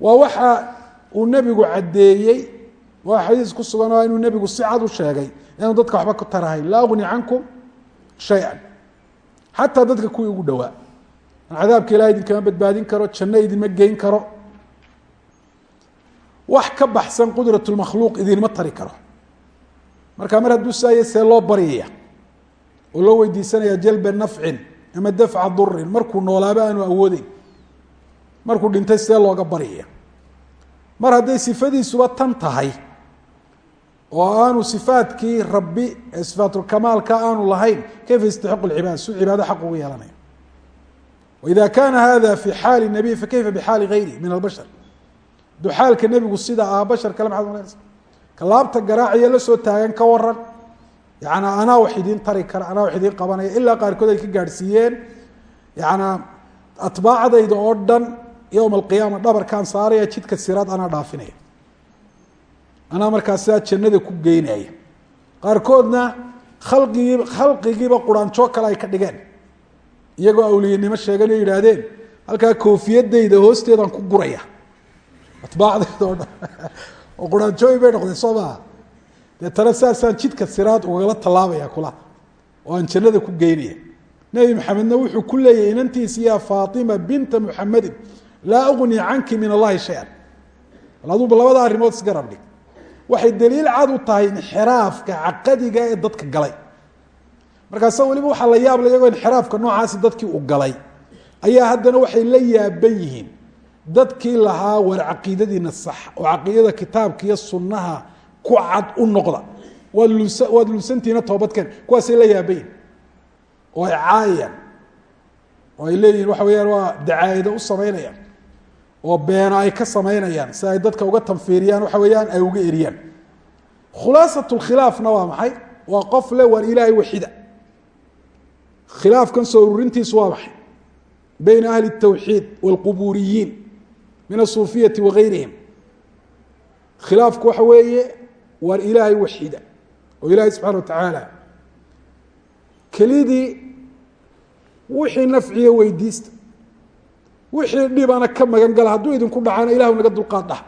waa waxa uu nebigu cadeeyey waa xadiis ku sugan oo inuu nebigu si cad u sheegay inaanu dadka waxba ku tarahayn laa أغني cankum شhayئa xataa dadka kuwii ugu dhowaa an cadaabka ilahay idinkama badbaadin karo janno idinma geyn karo wax ka baxsan qudraة اmakhluuq idinma tari karo. Marka mar hadduu saaya see loo baryaya oo loo weydiisanaya jalba nafcin ama dafca durin markuu noolaaba aanu awoodeyn markuu dhintay see looga baryaya. Mar hadday sifadiisuba tan tahay oo aanu sifaadkii rabi ee sifaatulkamaalka aanu lahayn kayfa yastaxiqu lcibaad su cibaado xaq ugu yeelanaya waida kana hada fi xaali nabiy fakayfa bixaali gayri min albashar? Aduu xaalka nebigu sida ah bashar kale maxaad malanaysa ka laabta garaaciya la soo taagan ka waran yani anaa wax idiin tari kara anaa wax idiin qabanaya ilaa qaarkood ay ka gaadhsiiyeen. Yana atbaacdayda oo dhan yowma alqiyaama dhabarkaan saaraya jidka siraad anaa dhaafinaya. Anaa markaa sidaa jannada ku geynaya qaarkoodna khalqigii khalqigiiba quraanjoo kale ay ka dhigeen. Iyagoo awliyanimo sheegan oo yidhaahdeen halkaa koofiyadayda hoosteedaan ku guraya atbaacdayda oo dhan. Oo quraanjooyin bay noqdeen soo maha deetana saasaan jidka siraad ugala tallaabaya kula oo aan jannada ku geynaya. Nebi maxamedna wuxuu ku leeyahy inantiisi faatima binta muxamedin laa ugni canki min allahi shay-an. Bal aduuba labada arrimood isgarab dhig waxay daliil cad u tahay inxiraafka caqadiga ee dadka galay. Markaasa weliba waxaa la yaabla iyagoo inxiraafka noocaasi dadkii u galay. Ayaa haddana waxay la yaaban yihiin dadkii lahaa war caqiidadiina sax oo caqiidada kitaabka iyo sunnaha ku cad u noqda. Waad luusantihiina toobadkeen kuwaasay la yaabayin oo ay caayayaan oo ay leeyihiin waxa weyaan waa dacaayado u samaynayaan. Oo beena ay ka samaynayaan si ay dadka uga tanfiiriyaan waxa weyaan ay uga eriyaan. Khulaasat lkhilaafna waa maxay? Waa qof le war ilaahay waxida khilaafkan soo ururintiisu waa maxay? Bayna ahli اtawxiid wاlquburiyiin min الsuufiyati wagayrihim khilaafku waxa weeye waan ilaahay waxida oo ilaahay subxana wa tacaala kelidii wixii nafciya weydiista wixii dhibana ka magan gala hadduu idinku dhacana ilahu naga dulqaad dhah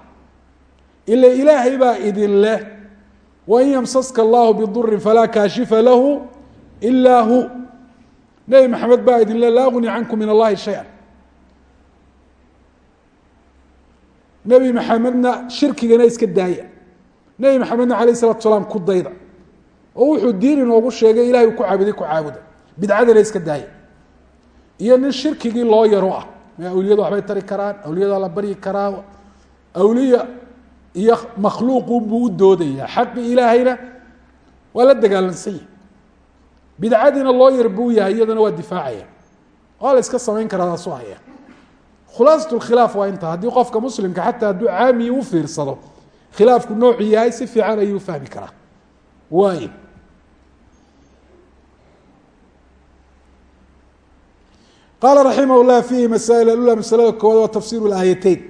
ila ilaahay idin leh wain yamsaska allahu bidurin falaa kaashifa lahu ilaa hu. Nebi maxamed baa idin leh laa cankum min allahi shaya nebi maxamedna shirkigana iska daaya. Nebi maxamedna alayh isalatu salaam ku dayda. Oo wuxuu diin inoogu sheegay ilahay ku caabuday ku caabuda. Bidcadana iska daaya. Iyo nin shirkigii loo yaro ah. Awliyada waxbay tari karaan awliyada la baryi karaa. Awliya iyo makhluuqunbuu u doodaya xaqi ilaahayna waa la dagaalansan yahi bidcadiina loo yar buu yahay iyadana waa difaacaya. Waa la iska samayn karaa taasu haya khulaasat lkhilaaf waa intaa. Haddii qofka muslimka xataa hadduu caamiyi u fiirsado khilaafku noocu yahay si fiican ayuu fahmi karaa. Waay qaala raximah llah fiihi masaa'il alula masalada koowaad waa tafsiru laayateyn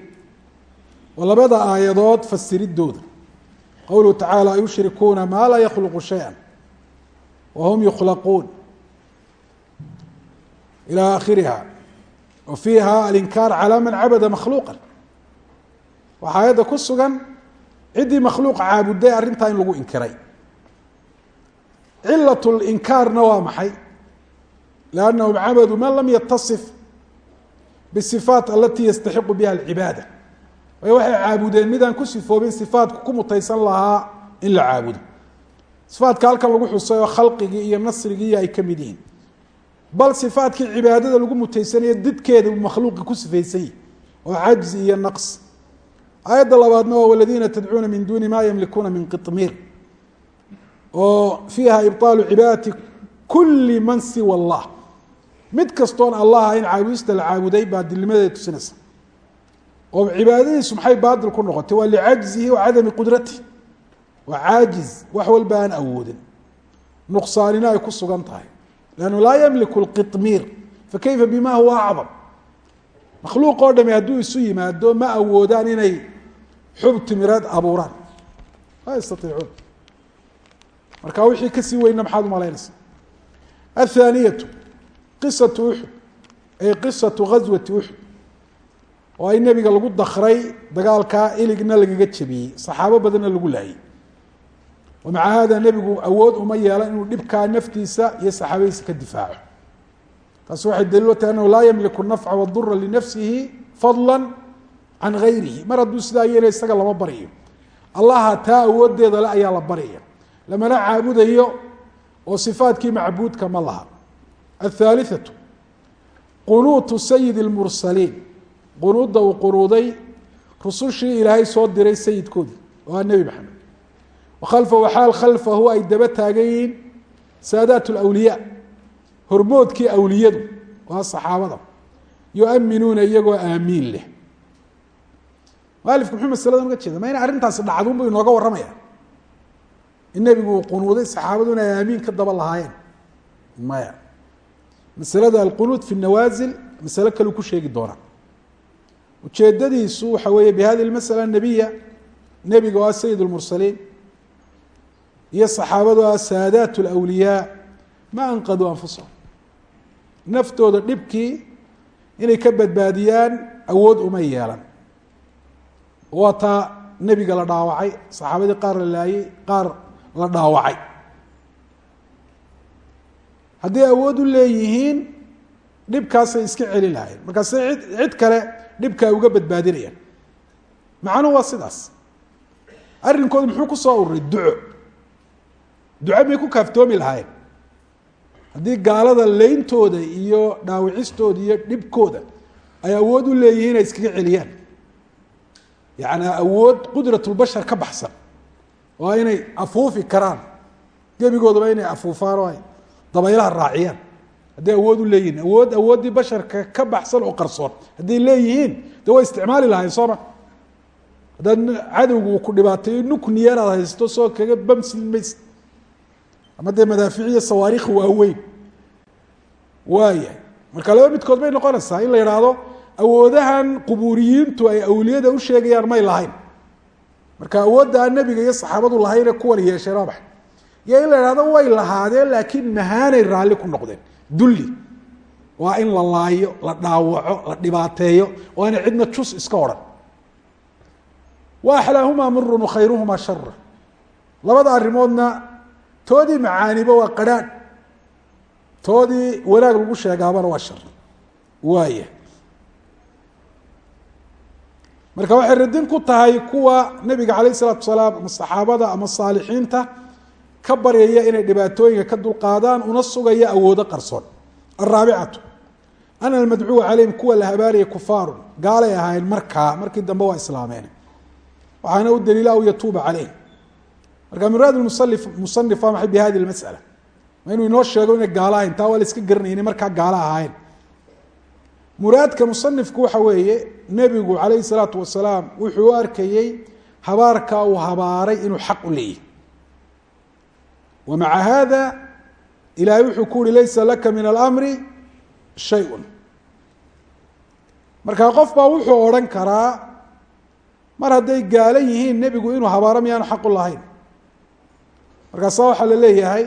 waa labada aayadood fasiridooda. Qowluhu tacaala yushrikuuna maa laa yakhluqu shaya wahum yukhlaquun. Ilى akhiriha fiiha alinkaar calaa man cabada makhluuqa waxaa ayadda ku sugan ciddii makhluuqa caabuday arrintaa in lagu inkiray. Cilat linkaarna waa maxay? Liannahum cabaduu man lam yatasif bisifaat alatii yastaxiqu biha alcibaada. Way waxay caabudeen midaan ku sifoobin sifaatku ku mutaysan lahaa in la caabudo. Sifaatka halkan lagu xusay oo khalqigii iyo nasrigii ay ka yihiin bal sifaatkii cibaadada lagu mutaysanayo didkeeda makhluuqi ku sifaysan yihi oo cajzi iyo naqs. Aayadda labaadna waa waladiina tadcuuna min duuni ma yamlikuuna min qitmiir oo fiiha ibطaalu cibaadati kuli man siwa اllah mid kastoon allah in caabudista la caabuday baadilnimadeeda tusinaysa. Oo cibaadadiisu maxay baadil ku noqotay? Waa licajzihi wa cadami qudrati. Waa caajiz wax walba aan awoodin. Nuqsaanina ay ku sugan tahay lannu laa yamliku اlqitmiir fakayfa bima huwa acdam makhluuq oo dhami hadduu isu yimaado ma awoodaan inay xub timireed abuuraan laa yastaiicuun marka wixii ka sii weyna maxaad umalaynaysa athaaniyatu qisatu uxud ay qisatu ghaswati uxud oo ay nebiga lagu dakray dagaalkaa iligna lagaga jebiyey saxaabo badanna lagu laayay wa maca hada nebigu awood uma yeelan inuu dhibkaa naftiisa iyo saxaabadiisa ka difaaco taasi waxay daliil tahay anhu laa ymliku nafca wadura linafsihi fadla can gayrihi mar hadduu sidaa yeela isaga lama baryo allaha taa awoodeeda le ayaa la barya lamana caabudayo oo sifaadkii macbuudka ma laha athaliثatu qunuutu sayid اlmursaliin qunuudda uu qunuuday rusushii ilaahay soo diray sayidkoodii wakhalfahu xaal khalfahu ay daba taagan yihiin saadaat hormoodkii awliyadu waa saxaabada yuaminuuna iyagoo aamiin leh mualifku muxuu masaladan uga jeeda ma ina arrintaasi dhacdun bu inooga warramaya in nebigu uu qunuuday saxaabadu inay aamiin ka daba lahaayeen maya masalada alqunuud fi nawaasil masalo kaleu ku sheegi doonaa ujeedadiisu waxa weeye bi lmasala nabiya nebiga ah sayid lmursaliin iyo saxaabadu ah saadaat lawliyaa ma anqaduu anfusahum. Naftooda dhibkii inay ka badbaadiyaan awood uma yeelan. Waa taa nebiga la dhaawacay saxaabadii qaar la laayey qaar la dhaawacay. Hadday awood u leeyihiin dhibkaasay iska celi lahayen markaasay id cid kale dhibka ay uga badbaadinayaan. Macnuhu waa sidaas. Arrinkooda muxuu ku soo ururay duco duco may ku kaaftoomi lahaayeen. Haddii gaalada leyntooda iyo dhaawicistooda iyo dhibkooda ay awood u leeyihiin ay iskaga celiyaan. Yacni awood qudratulbashar ka baxsan. Oo inay afuufi karaan. Gebigoodaba inay afuufaan oo ay dabaylaha raaciyaan. Hadday awood u leeyihiin awood awooddii basharka ka baxsan oo qarsoon. Hadday leeyihiin dee way isticmaali lahayn sooma. Haddaad cadowga uu ku dhibaateeyo nukniya inaad soo kaga bamsin maysa ama dee madaafiic iyo sawaariikh waaweyn waaya marka laba midkood bay noqonaysaa in la yidhaahdo awoodahan qubuuriyiintu ay awliyada u sheegayaan may lahayn. Marka awoodda nebiga iyo saxaabadu lahayne kuwan yeesheen waa iyo in la idhahdo way lahaadeen laakiin mahaanay raalli ku noqdeen. Dulli. Waa in la laayo la dhaawaco la dhibaateeyo. Oo cidna jus iska odhan. Wa axlaahumaa murun wakhayruhumaa shara labada arrimoodna toodii macaaniba waa qarhaan toodii wanaag lagu sheegaabana waa shar. Waaya marka waxay radin ku tahay kuwa nebiga calayh isalaatu salaam ama saxaabada ama saalixiinta ka baryaya inay dhibaatooyinka ka dulqaadaan una sugaya awoodo qarsoon. Araabicatu ana almadcuwa calayhim kuwa la habaaraya kufaarun. Gaalay ahaayeen markaa markii dambe waa islaameen. Waxaana u daliila aw yatuuba caleyh marka muraad musanif waa maxay bi hadi lmasala ma inuu inoo sheego inay gaalo ahayn taa waa iska garanaya inay markaa gaalo ahaayeen muraadka musanifku waxa weeye nebigu calayhi salaatu wasalaam wuxuu u habaarka uu habaaray inuu xaq u leeyahy wa maca hada ilahay wuxuu ku uhi laysa min alamri shay-un. Marka qof baa wuxuu odhan karaa mar hadday gaalo yihiin nebigu inuu habaaro miyaanu xaq lahayn markaasa waxaa la leeyahay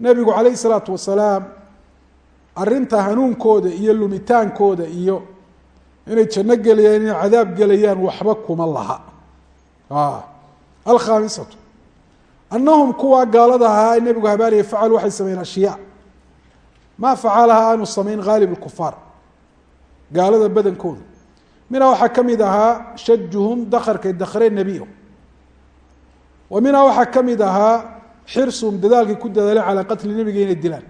nebigu calayhi salaatu wasalaam arrinta hanuunkooda iyo lumitaankooda iyo inay janno gelayaan inay cadaab gelayaan waxba kuma laha. Alkhaamisatu annahum kuwa gaalada ahaa ee nebigu habaariyay facalu waxay sameeyeen ashyaa maa facalaha aanu samayn haalib lkufaar gaalada badankooda minhaa waxaa ka mid ahaa shajuhum dakarkay dakreen nebiyo wa minhaa waxaa ka mid ahaa xirsuhum dadaalkay ku dadaaleen calaa qatli nebiga inay dilaan.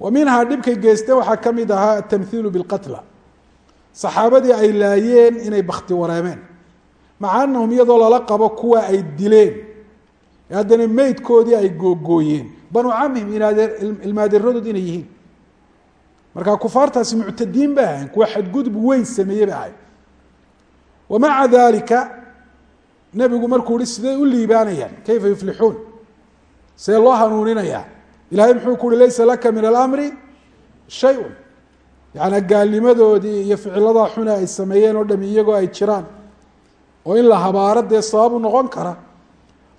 Wa minhaa dhibkay geysteen waxaa ka mid ahaa atamhiilu bilqatla. Saxaabadii ay laayeen inay bakti wareemeen maca anahum iyadoo lala qabo kuwa ay dileen. Haddana meydkoodii ay googooyeen. Banu camihim ilmaadeeradood inay yihiin. Marka kufaartaasi muctadiin bay ahayn kuwa xadgudub weyn sameeyey bay ahayn wa maca nebigu markuu hi siday u liibaanayaan? Kayfa yuflixuun? See loo hanuuninayaa ilahay muxuu ku uhi laysa laka min alamri shay-un. Yaani gaalnimadoodii iyo ficiladaa xune ay sameeyeen oo dhami iyagoo ay jiraan. Oo in la habaaro dee sababu noqon kara.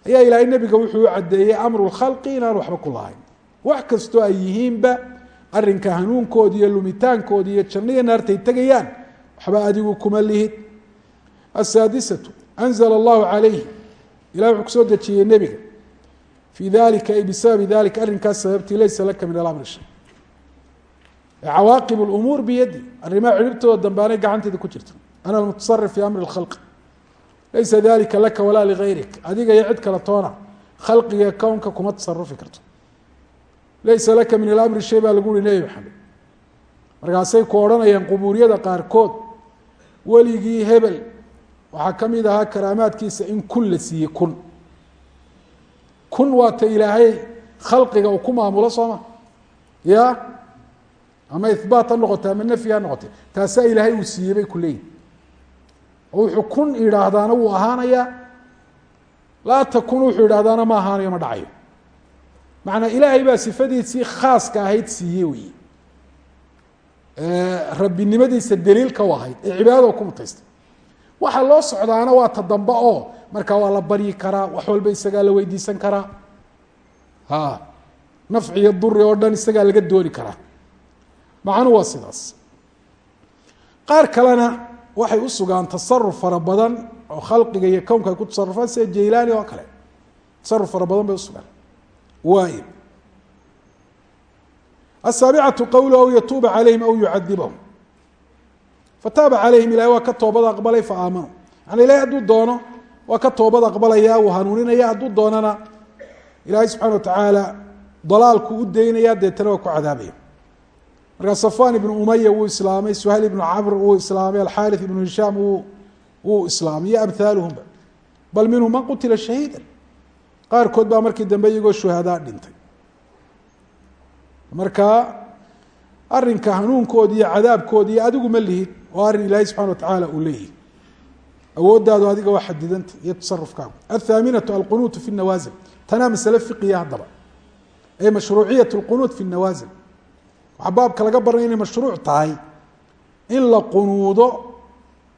Ayaa ilaahay nebiga wuxuu u caddeeyey amru lkhalqi inaan waxba ku lahayn. Wax kastoo ay yihiinba arrinka hanuunkooda iyo lumitaankooda iyo jannaiyo naartay tegayaan waxba adigu kuma lihid. Asaadisatu anzla allahu calayhi ilahay wuxuu ku soo dejiyey nebiga fii dalika ay bisababi dalika arrinkaas sababtii laysa laka min alamri shay cawaaqib lumuur biyadi arrimaha ciribtooda dambaanay gacanteeda ku jirta ana almutasarif fi amri lkhalqi laysa dalika laka walaa ligayrik adiga iyo cid kale toona khalqiga kownka kuma tasarufi karto laysa laka min alamri shay baa lagu uhi nebi maxamed markaasay ku odhanayaan qubuuriyada qaarkood weligii hebel waxaa ka mid ahaa karaamaadkiisa in kun la siiyey kun. Kun waata ilaahay khalqiga uu ku maamulo sooma ya? Ama ihbaat ha noqotay ama nafyi ha noqotay taasaa ilaahay uu siiyey bay ku leeyihiin wuxuu kun idhaahdaana wuu ahaanayaa. Laa takun wuxuu idhahdaana ma ahaanayo ma dhacayo. Macanaa ilaahay baa sifadiisii khaaska ahayd siiye wey rabbinimadiisa daliilka u ahayd. Ee cibaadada ku waxa loo socdaana waa ta dambe oo markaa waa la baryi karaa wax walba isagaa la weydiisan karaa. Ha nafci iyo duri oo dhan isagaa laga dooni karaa. Macnu waa sidaas. Qaar kalena waxay u sugaan tasaruf fara badan oo khalqiga iyo kownka ay ku tasarufaan sida jaylaani oo kale. Tasaruf fara badan bay usugaan waay asaabicatu qawlu aw yatuuba calayhim aw yucadibahum fataaba calayhim ilahay waa ka toobad aqbalay fa aamanuu yani ilahay hadduu doono waa ka toobad aqbalaya uu hanuuninaya hadduu doonana ilaahay subxana wa tacaala dalaalku u daynaya deetana waa ku cadaabaya. Markaa safwan ibnu umaya wuu islaamay suhayl ibnu camr wuu islaamay alxaari ibnu hishaam wuu wuu islaamay iyo amhaaluhumba bal minhum man qutila shahiida qaarkood baa markii dambe iyagoo shuhadaa dhintay. Marka arinka hanuunkoodi iyo cadaabkoodi iyo adigu ma lihid waa arrin ilaahay subxana watacaala uu leeyahay. Awooddaadu adiga waa xadidanta iyo tasarufkaagu. Athaaminatu alqunuutu fi nawaasil. Tanaa masale fiqiya haddaba. Ee mashruuciyat lqunuut fi nawaasil. Waxaa baabka laga baranaya inay mashruuc tahay. In la qunuudo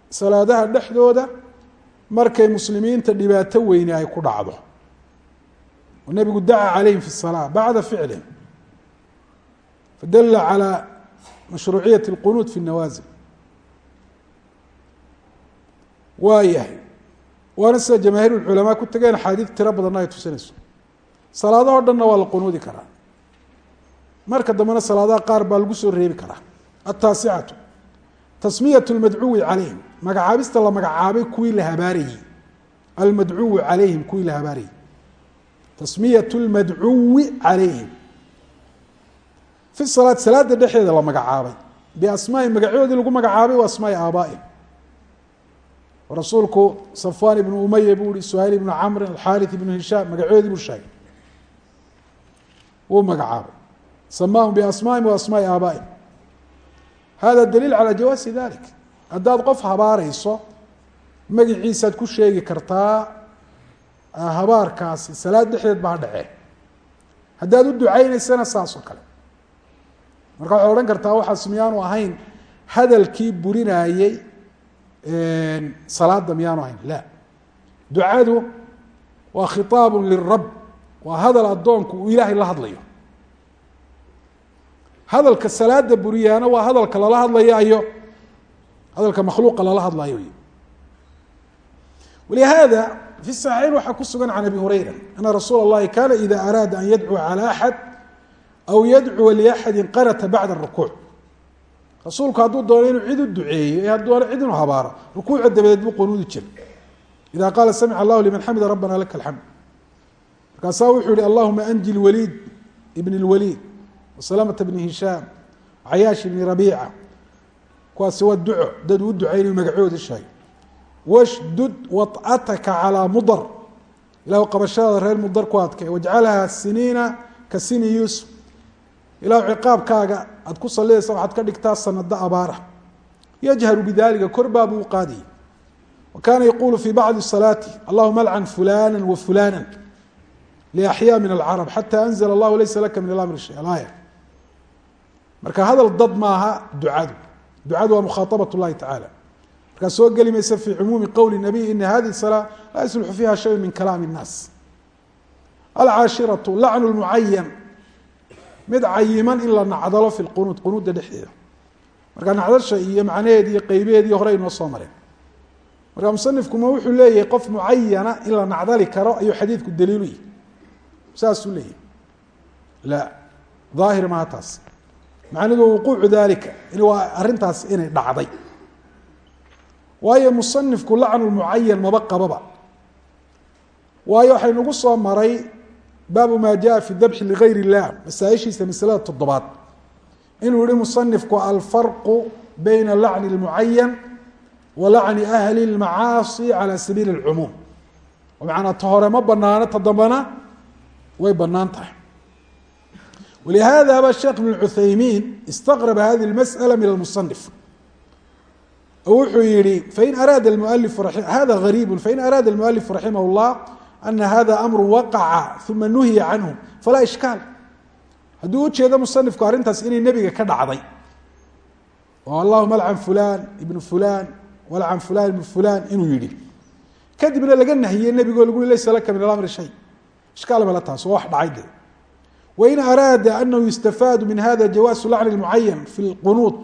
salaadaha dhexdooda markay muslimiinta dhibaato weyne ay ku dhacdo. Nebigu daca calayhim fi salaa bacda ficlihim fadalla calaa mashruuciyati alqunuut fi nawaasil waa yahay waana sida jamaahiir اculamaa ku tageen axaadiid tiro badanna ay tusinayso. Salaadahoo dhanna waa la qunuudi karaa. Marka dambena salaadaha qaar baa lagu soo reebi karaa. Ataasicatu tasmiyat lmadcuwi calayhim. Magacaabista la magacaabay kuwii la habaarayey almadcuwu calayhim kuwii la habaarayey tasmiyat lmadcuwi calayhim. Fi salaad salaada dhexdeeda la magacaabay. Biasmaai magacyadoodii lagu magacaabay wa asmaai aabaaihim rasuulku safwan ibnu umaya buu ihi suhayl ibnu camrin alxaari ibnu hishaam magacyadoodii buu sheegay. Wuu magacaabay. Samaahum biasmaihim wa asmaai hada daliil calى jawaasi dalik haddaad qof habaareyso magiciisaad ku sheegi kartaa habaarkaasi salaad dhexdeed ba ha dhacee. Haddaad u ducayneysana saas oo kale. Marka waxaad odhan kartaa waxaas miyaanu ahayn hadalkii burinaayey salaada miyaanu ahayn la ducadu waa khiطaab lirab waa hadal addoonku uu ilaahay la hadlayo hadalka salaada buriyaana waa hadalka lala hadlayayo hadalka makhluuqa lala hadlayo walihaada fi saxiixayn waxaa ku sugan can abi hurayra ana rasuula اllahi kana ida araada an yadcuwa calى axad aw yadcuwa liaxadi qarata bacda rukuuc rasuulku hadduu doono inuu cid u duceeyo ee hadduu doono cid inuu habaaro rukuuca dabadeed buu qunuudi jiray ida qaala samic allahu liman xamida rabbana laka alxamd markaasaa wuxuu yihi allahuma anji lwaliid ibn اlwaliid wasalamata bni hishaam cayaash ibni rabiica kuwaasi waa duco dad uu ducaynayo magacoodi sheegay washdud waط'ataka calىa mudar ilahu qabashadaada reer mudar ku adkay wajcalhaa siniina ka sini yuusuf ilahu ciqaabkaaga aad ku salidaysa waxaad ka dhigtaa sanado abaara yajharu bidalika kor baa buu qaadiyay wa kaana yaqulu fi bacdi salaati allahuma alcan fulana wa fulana liaxyaa min alcarab xata anzla allahu laysa laka min alamri shay alaaya marka hadal dad maaha ducadu ducadu waa mukhaaطabat اllahi tacala markaa soo geli maysa fi cumuumi qowli nabiy ina hadihi salaa laa yaslixu fiha shay min kalaami الnaas alcaashiratu lacnu lmucayan mid cayiman in la nacdalo fi lqunuud qunuudda dhexdeeda. Marka nacdasha iyo macnaheedi iyo qeybeedi hore aynoo soo mareen. Marka musanifkuma wuxuu leeyahay qof mucayana in la nacdali karo ayuu xadiidku daliilu yihi saasuu leeyahy la daahir maha taas. Macnidu wuquucu dalika waa arrintaas inay dhacday. Waayo musanifku lacnu mucayan maba qababa. Waayo waxay nagu soo maray baabu ma jaءa fi dabxi ligayr الlah masaaishiisa maslada toddobaad inuu yihi musanifku alfarqu bayna lacni اlmucayan wa lacni ahli اlmacaasi calى sabiili اlcumuum manaa ta hore ma banaano ta dambana way banaan tahay wlihadaba sheekh ibn cuthaymiin istaqraba hadi اlmasأla min almusanif oo wuxuu yihi fain araada mualifu hada gariibu fain araada اlmualifu raximah اllah ana hada amru waqaca uma nuhiya canhu falaa ishkaal hadduu ujeedo musanifku arrintaas inay nebiga ka dhacday oo allahuma alcan fulan ibnu fulan walcan fulan ibnu fulan inuu yihi kadibna laga nahiyey nebigo lagu laysa laka min alamri shay ishkaal mala taas waa wax dhacay de wain araada anahu yustafaadu min hada jawaasu lacni mucayan fi lqunuut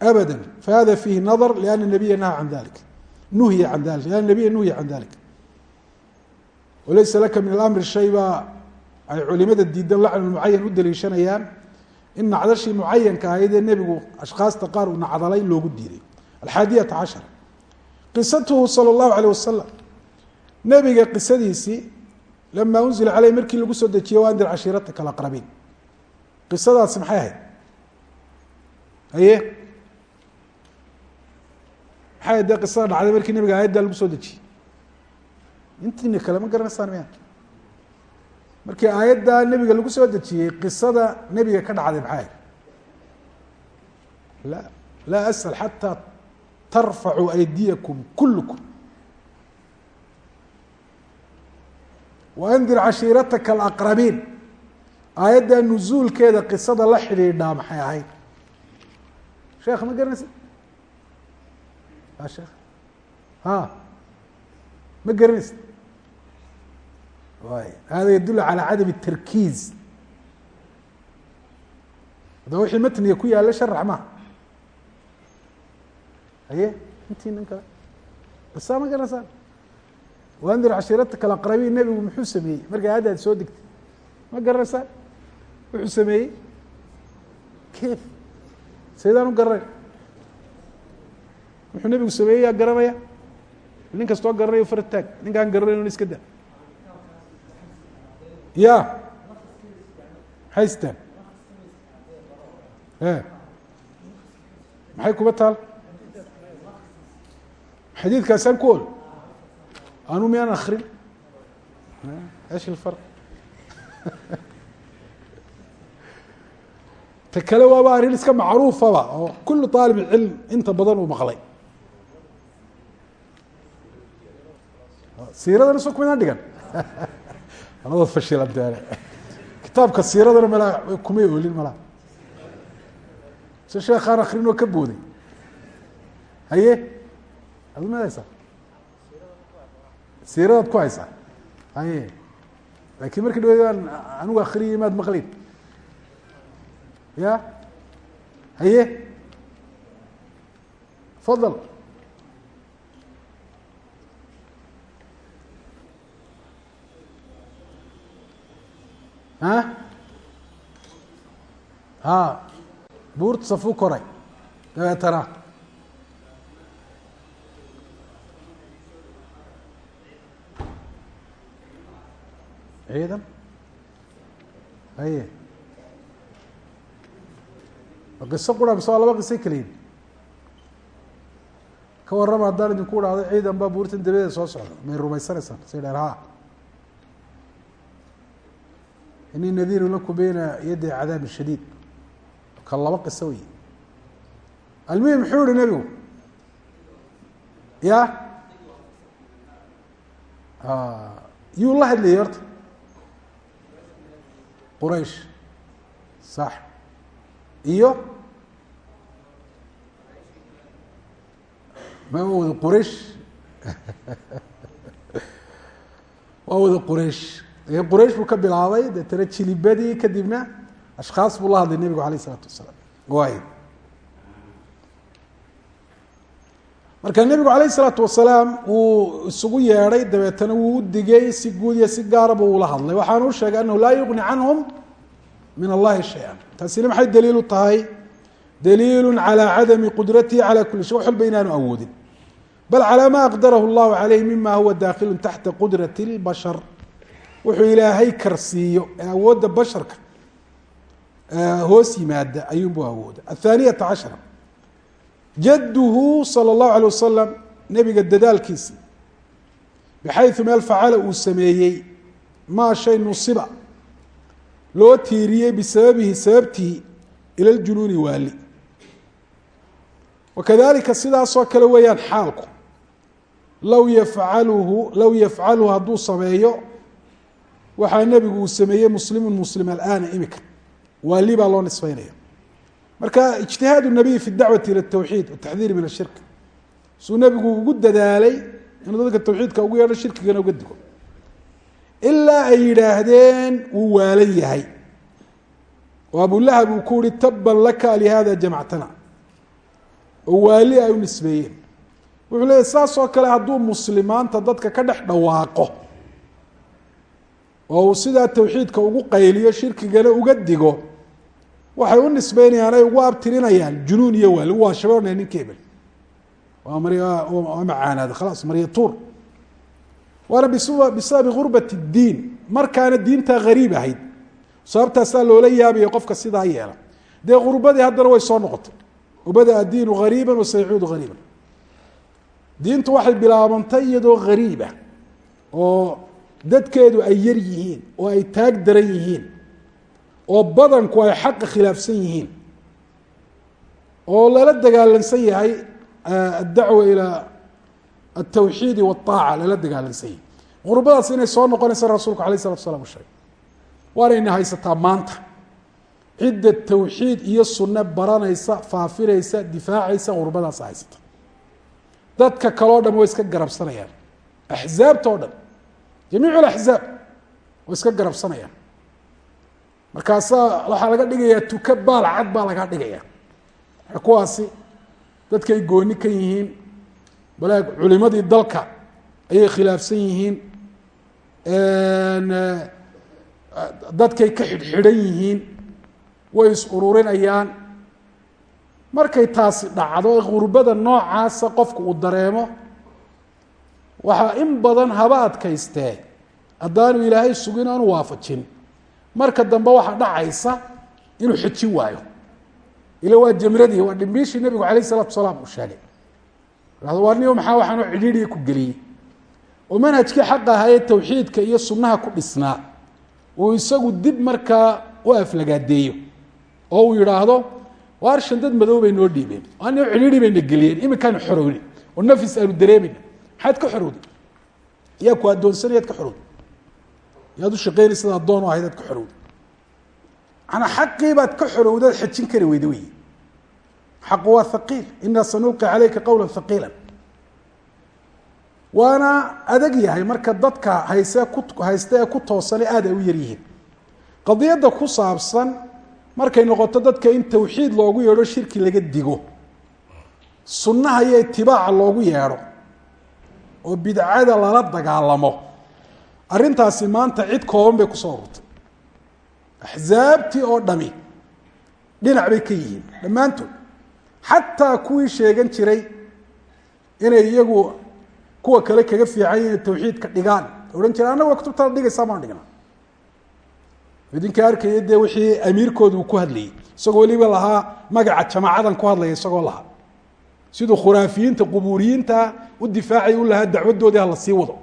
abada fahada fiihi nadr liana nabiya naha can dalik nuhiya can dalik liana nabiya nuhiya can dalik walaysa laka min alamri shay baa ay culimada diidan lacni mucayan u daliishanayaan. In nacdashii mucayanka ahayd nebigu ashkaasta qaar uu nacdalay loogu diiday. Alxaadiyata cashar. Qisatuhu sala allahu alayh wasalam nebiga qisadiisii lama unzila caleyh markii lagu soo dejiye wa andir cashiirataka alaqrabiin qisadaasi maxay ahayd? Haye? Maxay ahayd dee qisada dhacday markii nebiga aayaddaa lagu soo dejiyey intiina kale ma garanaysaan miya markii aayaddaa nebiga lagu soo dejiyey qisada nebiga ka dhacday maxay ahayd la laa asal xataa tarfacuu aydiyakum kullukum. Waandir cashiirataka alaqrabiin aayadda nuzuulkeeda qisada la xidhiidhaa maxay ahayd? Sheekh ma garanaysa a sheekh. Ha ma garanaysa hada yadul calى cadam الtarkiiz adaba wixii matniga ku yaala sharax maha haye intii nin kale qisa ma garanaysaan wandir cashiirataka alaqrabiin nebigu muxuu sameeyey markay aayaddaad soo degtay ma garanaysaan wuxuu sameeyey kef saydaan u garanayn wuxuu nebigu sameeyey yaa garanaya nin kastoo garanayo fartaag ninkaan garanayn un iska da ya maxay sitaan e maxay kuba taal? Xadiidkaasaan ku ol anu miyaan akrin esh ilfarq ta kale waaba arrin iska macruufaba oo kulu طaalib cilm inta badan uu maqlay. Dhigan anadoo fashilanteene kitaabka siiradana malaa kumay oolin malaa se sheekaan akrin oo ka booday haye? Adu mad haysaa siiradaad ku haysaa haye. Laakiin markii dhaweydaan anigu akriyay maad maqlin ya? Haye? Fadal buurta safuu koray. Dabeetana ciidan? Haye qiso qura mise waa laba qisay keliyin ka warrama haddaan idinku dhahdo ciidan baa buurtan dabadeeda soo socda. May rumaysanaysaan say dheen ha inii nadiiru lakum beyna yaday cadaabi shadiid. Ka laba qiso wey almuhim muxuu yihi nebigu. Ya. Yuu la hadlayay horta. Quraysh sax iyo? Ma wada quraysh? Waa wada lakiin quraish buu ka bilaabay deetana jilibadii kadibna ashkaas buu la hadlay nebigu alayh isalaatu wasalaam. Waay marka nebigu alayh isalaatu wasalaam wuu isugu yeedhay dabeetana wuu u digay si guud iyo si gaaraba uula hadlay. Waxaanu u sheegay anahu laa yugni canhum min allahi shay-an. Taasina maxay daliilu tahay. Daliilu calaa cadami qudratihi calaa kuli shay. Wax walba inaanu awoodin. Bal calaa maa aqdarahu llahu calayh mima huwa daakilu taxta qudrati اlbashar wuxuu ilaahay karsiiyo ee awoodda basharka hoos yimaada ayuunbu awooda athaaniyata cashara jadduhu salى اllahu alيه wasalam nebiga dadaalkiisi bxayu meel facala uu sameeyey maa shay nusiba loo tiiriyey bisababihi sababtii ila ljunuuni waali wakadalika sidaasoo kale weeyaan xaalku low yafcaluhu low yafcaluhu hadduu sameeyo waxaa nebigu uu sameeyey muslimun muslim alaana imika. Waali baa loo nisbeynaya marka ijtihaad nabiy fi dacwati ila tawxiid wataxdiiri min ashirk suu nebigu ugu dadaalay inuu dadka tawxiidka ugu yeedho shirkigana uga digo. Ilaa ay yidhaahdeen wuu waalan yahay. Oo abulahab uu ku uhi taban laka lihada jamactana. Oo waali ay u nisbeeyeen. Wuxuu leeyahy saas oo kale hadduu muslimaanta dadka ka dhex dhawaaqo oo uu sidaa tawxiidka ugu qayliyo shirkigana uga digo waxay u nisbeynayaan ay ugu abtirinayaan junuun iyo waali waa waa mar waa macaanaada khalaas marya tuur. Waana bisababi gurbat اdiin markaana diintaa gariib ahayd sababtaasaa loola yaabaya qofka sidaa yeela. Dee gurbadii haddana way soo noqotay. Wabada diinu gariiba wasayacuudu gariiba diintu waxay bilaabantay iyadoo gariiba oo dadkeedu ay yar yihiin oo ay taag daran yihiin oo badanku ay xaqa khilaafsan yihiin oo lala dagaalansan yahay addacwa ilaa altawxiidi waaaca lala dagaalansan yahay. Gurbadaas inay soo noqonaysa rasuulku alayh salatu slam u sheegay. Waanayna haysataa maanta? Cidda tawxiid iyo sunne baranaysa faafinaysa difaacaysa gurbadaasa haysata dadka kaleo dhan way iska garabsanayaan. Axzaabta o dhan jamiic alaxzaab way iska garabsanayaan markaasaa waxaa laga dhigayaa tuka baal cad baa laga dhigaya kuwaasi dadkay gooni ka yihiin balaag culimadii dalka ayay khilaafsan yihiin dadkay ka xidhxidhan yihiin way is ururinayaan. Markay taasi dhacdo ee gurbada noocaasa qofku uu dareemo waxaa in badan haba adkaystee. Haddaanu ilaahay sugin aanu waafajin. Marka dambe waxaa dhacaysa inuu xejin waayo. Ila waa jamradii waa dhimbiishii nabigu alayh الsalatu salaam uu sheegay. Waa ni maxaa waxaanoo cidhiidhiga ku geliyey. Oo manhajkii xaq ahaayee tawxiidka iyo sunnaha ku dhisnaa. Uu isagu dib markaa u aflagaadeeyo. Oo uu yidhaahdo waar shandad madow bay noo dhiibeen. Ani cidhiidhi bayna geliyeen. Iminkaanu xorowni oo nafis aanu dareemayna maxaad ka xorowday yaa ku addoonsanayaad ka xorowday yaad u shaqeynaysa addoon u ahayd aad ka xorowday manaa xaqii baad ka xorowdaad xejin kari weyda wey xaqu waa haqiil inaa sanulqi calayka qowla haqiila waana adag yahay marka dadka hayse ku haysta ee ku toosane aad ay u yar yihiin. Qadiyadda ku saabsan markay noqoto dadka in tawxiid loogu yeedho shirki laga digo. Sunnaha iyo itibaaca loogu yeedho oo bidcada lala dagaalamo. Arrintaasi maanta cid kooban bay ku soo ururtay axzaabtii oo dhami dhinac bay ka yihiin dhammaantood. Xataa kuwii sheegan jiray inay iyagu kuwa kale kaga fiican yihiin tawxiidka dhigaan. Odhan jira annagu wa kutubtaada dhigaysaa maan dhigna idinka arkaya dee wixii amiirkooda uu ku hadlayay. Isagoo weliba lahaa magaca jamaacadan ku hadlaya isagoo lahaa. Siduu khuraafiyiinta qubuuriyiinta u difaacay u lahaa dacwadoodii ha la sii wado.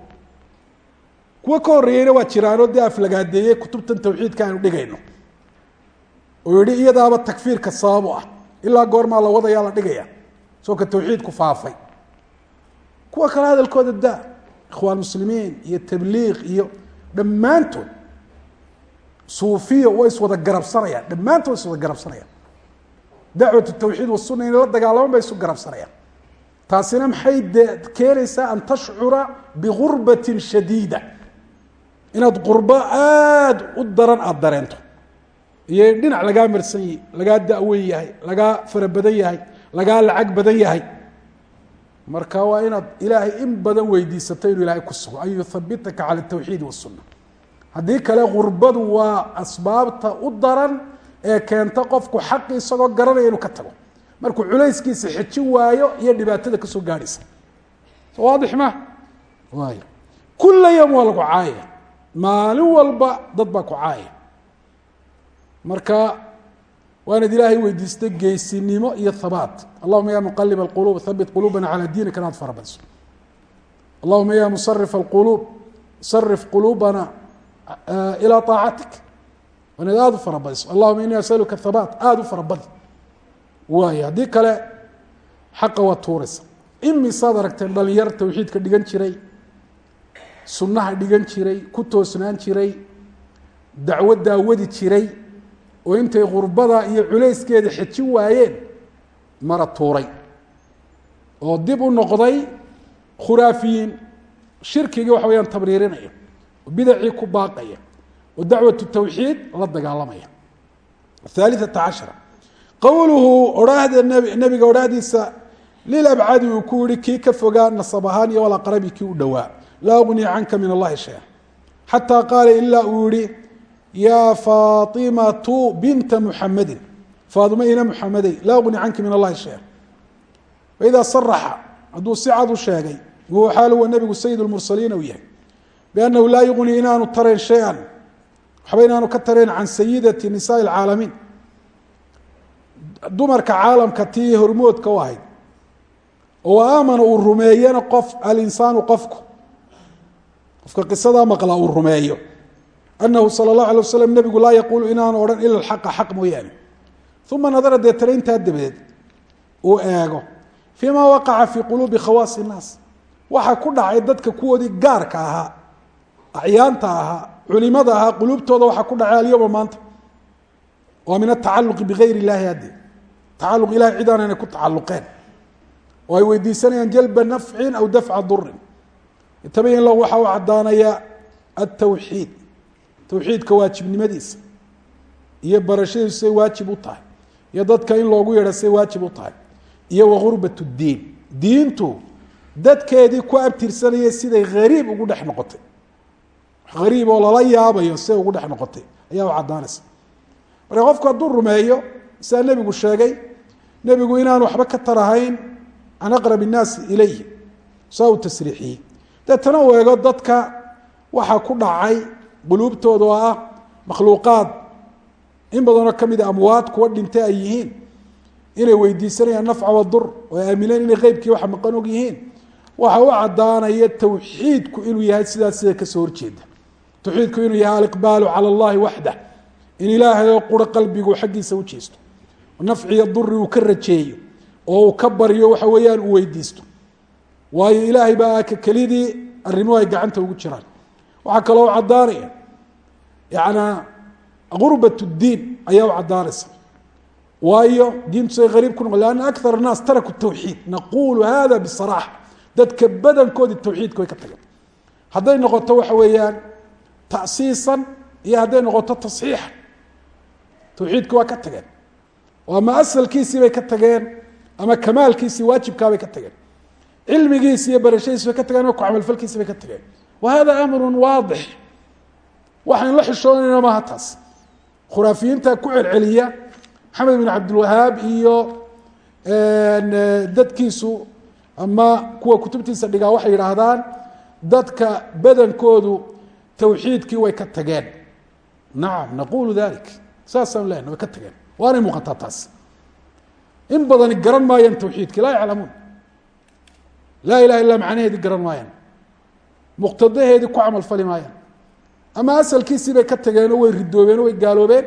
Kuwo ka horreeyeyna waa jiraanoo dee aflagaadeeyey kutubtan tawxiidka aanu dhigayno. Oo yihi iyadaaba takfiirka sabab u ah. Ilaa goormaa la wadayaa la dhigaya soo tawxiidku faafay. Kuwa kale hadalkooda daa ikhwaan muslimiin iyo tabliiq iyo dhammaantood suufiya way iswada garabsanayaan dhammaantood iswada garabsanayaan. Dacwat tawxiid wasuna inay la dagaalaman bay isu garabsanayaan taasina maxay keenaysaa an tashcura bigurbatin shadiida. Inaad qurbo aada u daran aada dareento. Iyo dhinac lagaa marsan yahi lagaa da-weyn yahay lagaa fara badan yahay lagaa lacag badan yahay. Marka waa inaad ilaahay in badan weydiisato inuu ilahay ku sugo. An yuthabitaka cala tawxiidi wasuna haddii kale gurbadu waa asbaabta u daran ee keenta qofku xaqi isagoo garanaya inuu ka tago markuu culayskiisa xejin waayo iyo dhibaatada kasoo gaadhaysa so waadix ma waay kula yom waa lagu caayaya maalin walba dad baa ku caayaya marka waanad ilaahay weydiistay geysinimo iyo habaat allahuma ya muqalib اlqulub habit qulubana calى diinika inaad farabadso allahuma ya musarif اlquluub sarif quluubana ilaa aacatik waa inaad aada u farabadiso allahuma inii asaluka habaat aada u farabadi waay haddii kale xaqa waa tuuraysa. Imisaad aragteen dhalinyar tawxiidka dhigan jiray sunnaha dhigan jiray ku toosnaan jiray dacwo daawadi jiray oo intay qurbada iyo culayskeeda xejin waayeen mara tuuray. Oo dib u noqday khuraafiyiin shirkigii waxa weyaan tabriirinaya oo bidacii ku baaqaya oo dacwatu tawxiid la dagaalamaya. Athaliata cashara qowluhu odhaahda nebiga odhaahdiisa lilabcadi uu ku yihi kii ka fogaa nasab ahaan iyo walaqrabi kii u dhowaa. Laa ugni canka min allahi shaya. Xataa qaala ilaa uu yihi yaa faatimatu binta muxamedin faadimo ina muxamedey laa ugni canki min allahi shaya. Faidaa saraxa hadduu si cad u sheegay wahuwa xaal huwa nebigu sayid lmursaliin uu yahay. Biannahu laa yugnii inaanu tarayn shay-an waxba inaanu ka tarayn can sayidati nisaai alcaalamiin dumarka caalamka tii hormoodka u ahayd oo aamana uu rumeeyana qof alinsaanu qofku qofka qisadaa maqla uu rumeeyo. Anahu sala اllahu alay waslam nebigu laa yaquulu inaanu odhan ila alxaqa xaq mooyaane. Uma nadara deetana intaa dabadeed uu eego fii ma waqaca fii quluubi khawaasi innaas waxa ku dhacay dadka kuwoodii gaarka ahaa acyaanta ahaa culimada ahaa quluubtooda waxaa ku dhacay alyowma maanta. Waa min atacaluqi bigayr illahi hadde tacaluq ilahay cid aanayna ku tacaluqeen oo ay weydiisanayaan jalba nafcin aw dafca durin yatabayan lahu waxa u caddaanaya altawxiid tawxiidka waajibnimadiisa iyo barashadiisu say waajib u tahay iyo dadka in loogu yeedho say waajib u tahay iyo wagurbat diin. Diintu dadkeedii ku abtirsanayay siday hariib ugu dhex noqotay. Hariib oo lala yaabayo siday ugu dhex noqotay ayaa u caddaanaysa. Marka qofku hadduu rumeeyo sidaa nebigu sheegay nebigu inaanu waxba ka tarahayn can aqrab innaasi ilayhi saa uu tasriixiyey. Deetana uu eego dadka waxaa ku dhacay quluubtooda oo ah makhluuqaad. In badanoo ka mida amwaad kuwa dhintay ay yihiin inay weydiisanayaan nafca wadur oo aamineen inay qeybkii waxa maqan og yihiin waxa u caddaanaya tawxiidku inuu yahay sidaas sida ka soo horjeeda. Tawxiidku inuu yahay aliqbaalu cala allahi waxdah in ilaahay oo quro qalbigu xaggiisa u jeesto nafciyo duri uu ka rajeeyo oo uu ka baryo waxa weeyaan uu weydiisto. Waayo ilaahay baa kelidii arrimuhu ay gacanta ugu jiraan. Waxaa kaloo caddaanaya yanaa gurbat diin ayaa u caddaanaysa waayo diintu say hariib ku noqo lanna akar الnaas taraku tawxiid. Naqulu hada bisaraxa dadka badankoodii tawxiidka way ka tageen. Hadday noqoto waxa weeyaan tasiisan iyo hadday noqoto tasxiixan. Tawxiidka waa ka tageen oo ama asalkiisii bay ka tageen ama kamaalkiisii waajibkaabay ka tageen. Cilmigiisi iyo barashadiisi bay ka tageen ama ku camalfalkiisi bay ka tageen. Wa hada amru waadix waxaan la xishoonayna maaha taas. Khuraafiyiinta ku celceliya maxamed bin cabdilwahaab iyo dadkiisu ama kuwa kutubtiisa dhigaa waxay yidhaahdaan dadka badankoodu tawxiidkii way ka tageen. Nacam naqulu dalik saasaan lena way ka tageen waanay muuqataa taas. In badani garan maayaan tawxiidkii laa yaclamuun. Laa ilaha illa macnaheedii garan maayaan. Muqtadaheedii ku camal fali maayaan. Ama asalkiisii bay ka tageenoo way ridoobeen oo way gaaloobeen.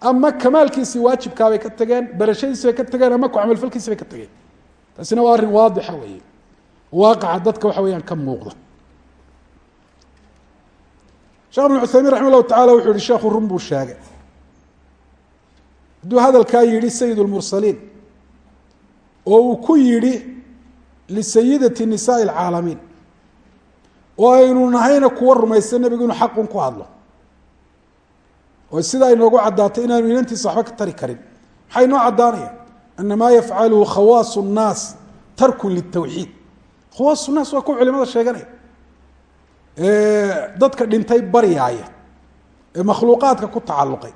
Ama kamaalkiisii waajibkaabay ka tageen barashadiisi bay ka tageen ama ku camalfalkiisi bay ka tageen. Taasina waa arrin waadixa weeye. Waaqaca dadka waxa weyaan ka muuqda. Sheekh ibn cuthaymiin raxima llahu tacala wuxuu yihi sheekhu run buu sheegay hadduu hadalkaa yihi sayid lmursaliin oo uu ku yidhi lisayidati nisaai alcaalamiin oo aynu nahayna kuwa rumaysan nebigu inuu xaqun ku hadlo oo sidaa inoogu caddaatay inaanu inantiisa waxba ka tari karin. Maxay inoo caddaanaya? Ana maa yafcaluhu khawaasu nnaas tarkun litawxiid. Khawaasu naas waa kuwa culimada sheeganaya. Dadka dhintay baryaaya ee makhluuqaadka ku tacalluqay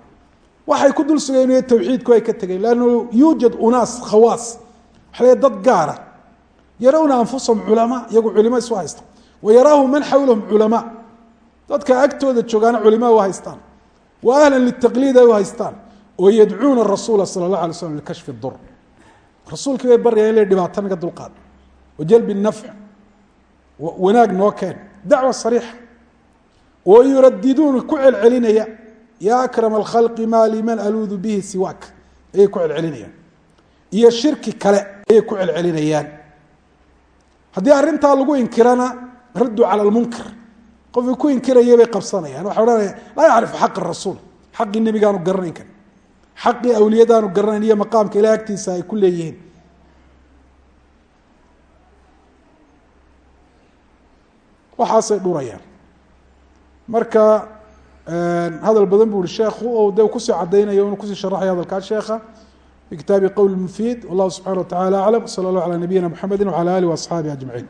waxay ku dul sugeen tawxiidku ay ka tegeen lannu yuujad unaas khawaas waxa la dad gaara. Yarawna anfusahum culamaa iyagu culimo isu haysta. Wa yaraahu man xawlahum culamaa dadka agtooda joogaana culima u haystaan. Wa ahlan litaqliid ay u haystaan. Oo yadcuuna rasuula sala allah alay slam likashfi dur rasuulkii bay baryayan ila dhibaato naga dulqaad wa jalbi nafc wanaag noo keen. Dacwa sariixa. Oo yuradiduuna ku celcelinaya ya akrama alkhalqi maa liman aluudu bihi siwaak ayay ku celcelinayaan iyo shirki kale ayay ku celcelinayaan haddii arrintaa lagu inkirana raddu cala lmunkir qofkii ku inkiraya bay qabsanayaan waxay odhanaya laa yacrifu xaqa rasuul xaqii nebigaanu garanayn kan xaqii awliyadaanu garanayn iyo maqaamka ilahi agtiisa ay ku leeyihiin waxaasay dhurayaan marka hadal badan bu uhi sheekhu de ku sii cadaynayo inu ku sii sharaxaya hadalkaa sheekha. Fi kitaabi qowl mufiid wallahu subxana wa tacala aclam wsala allah ala nabiyina mxamedi wala alih waasxaabihi ajmaciin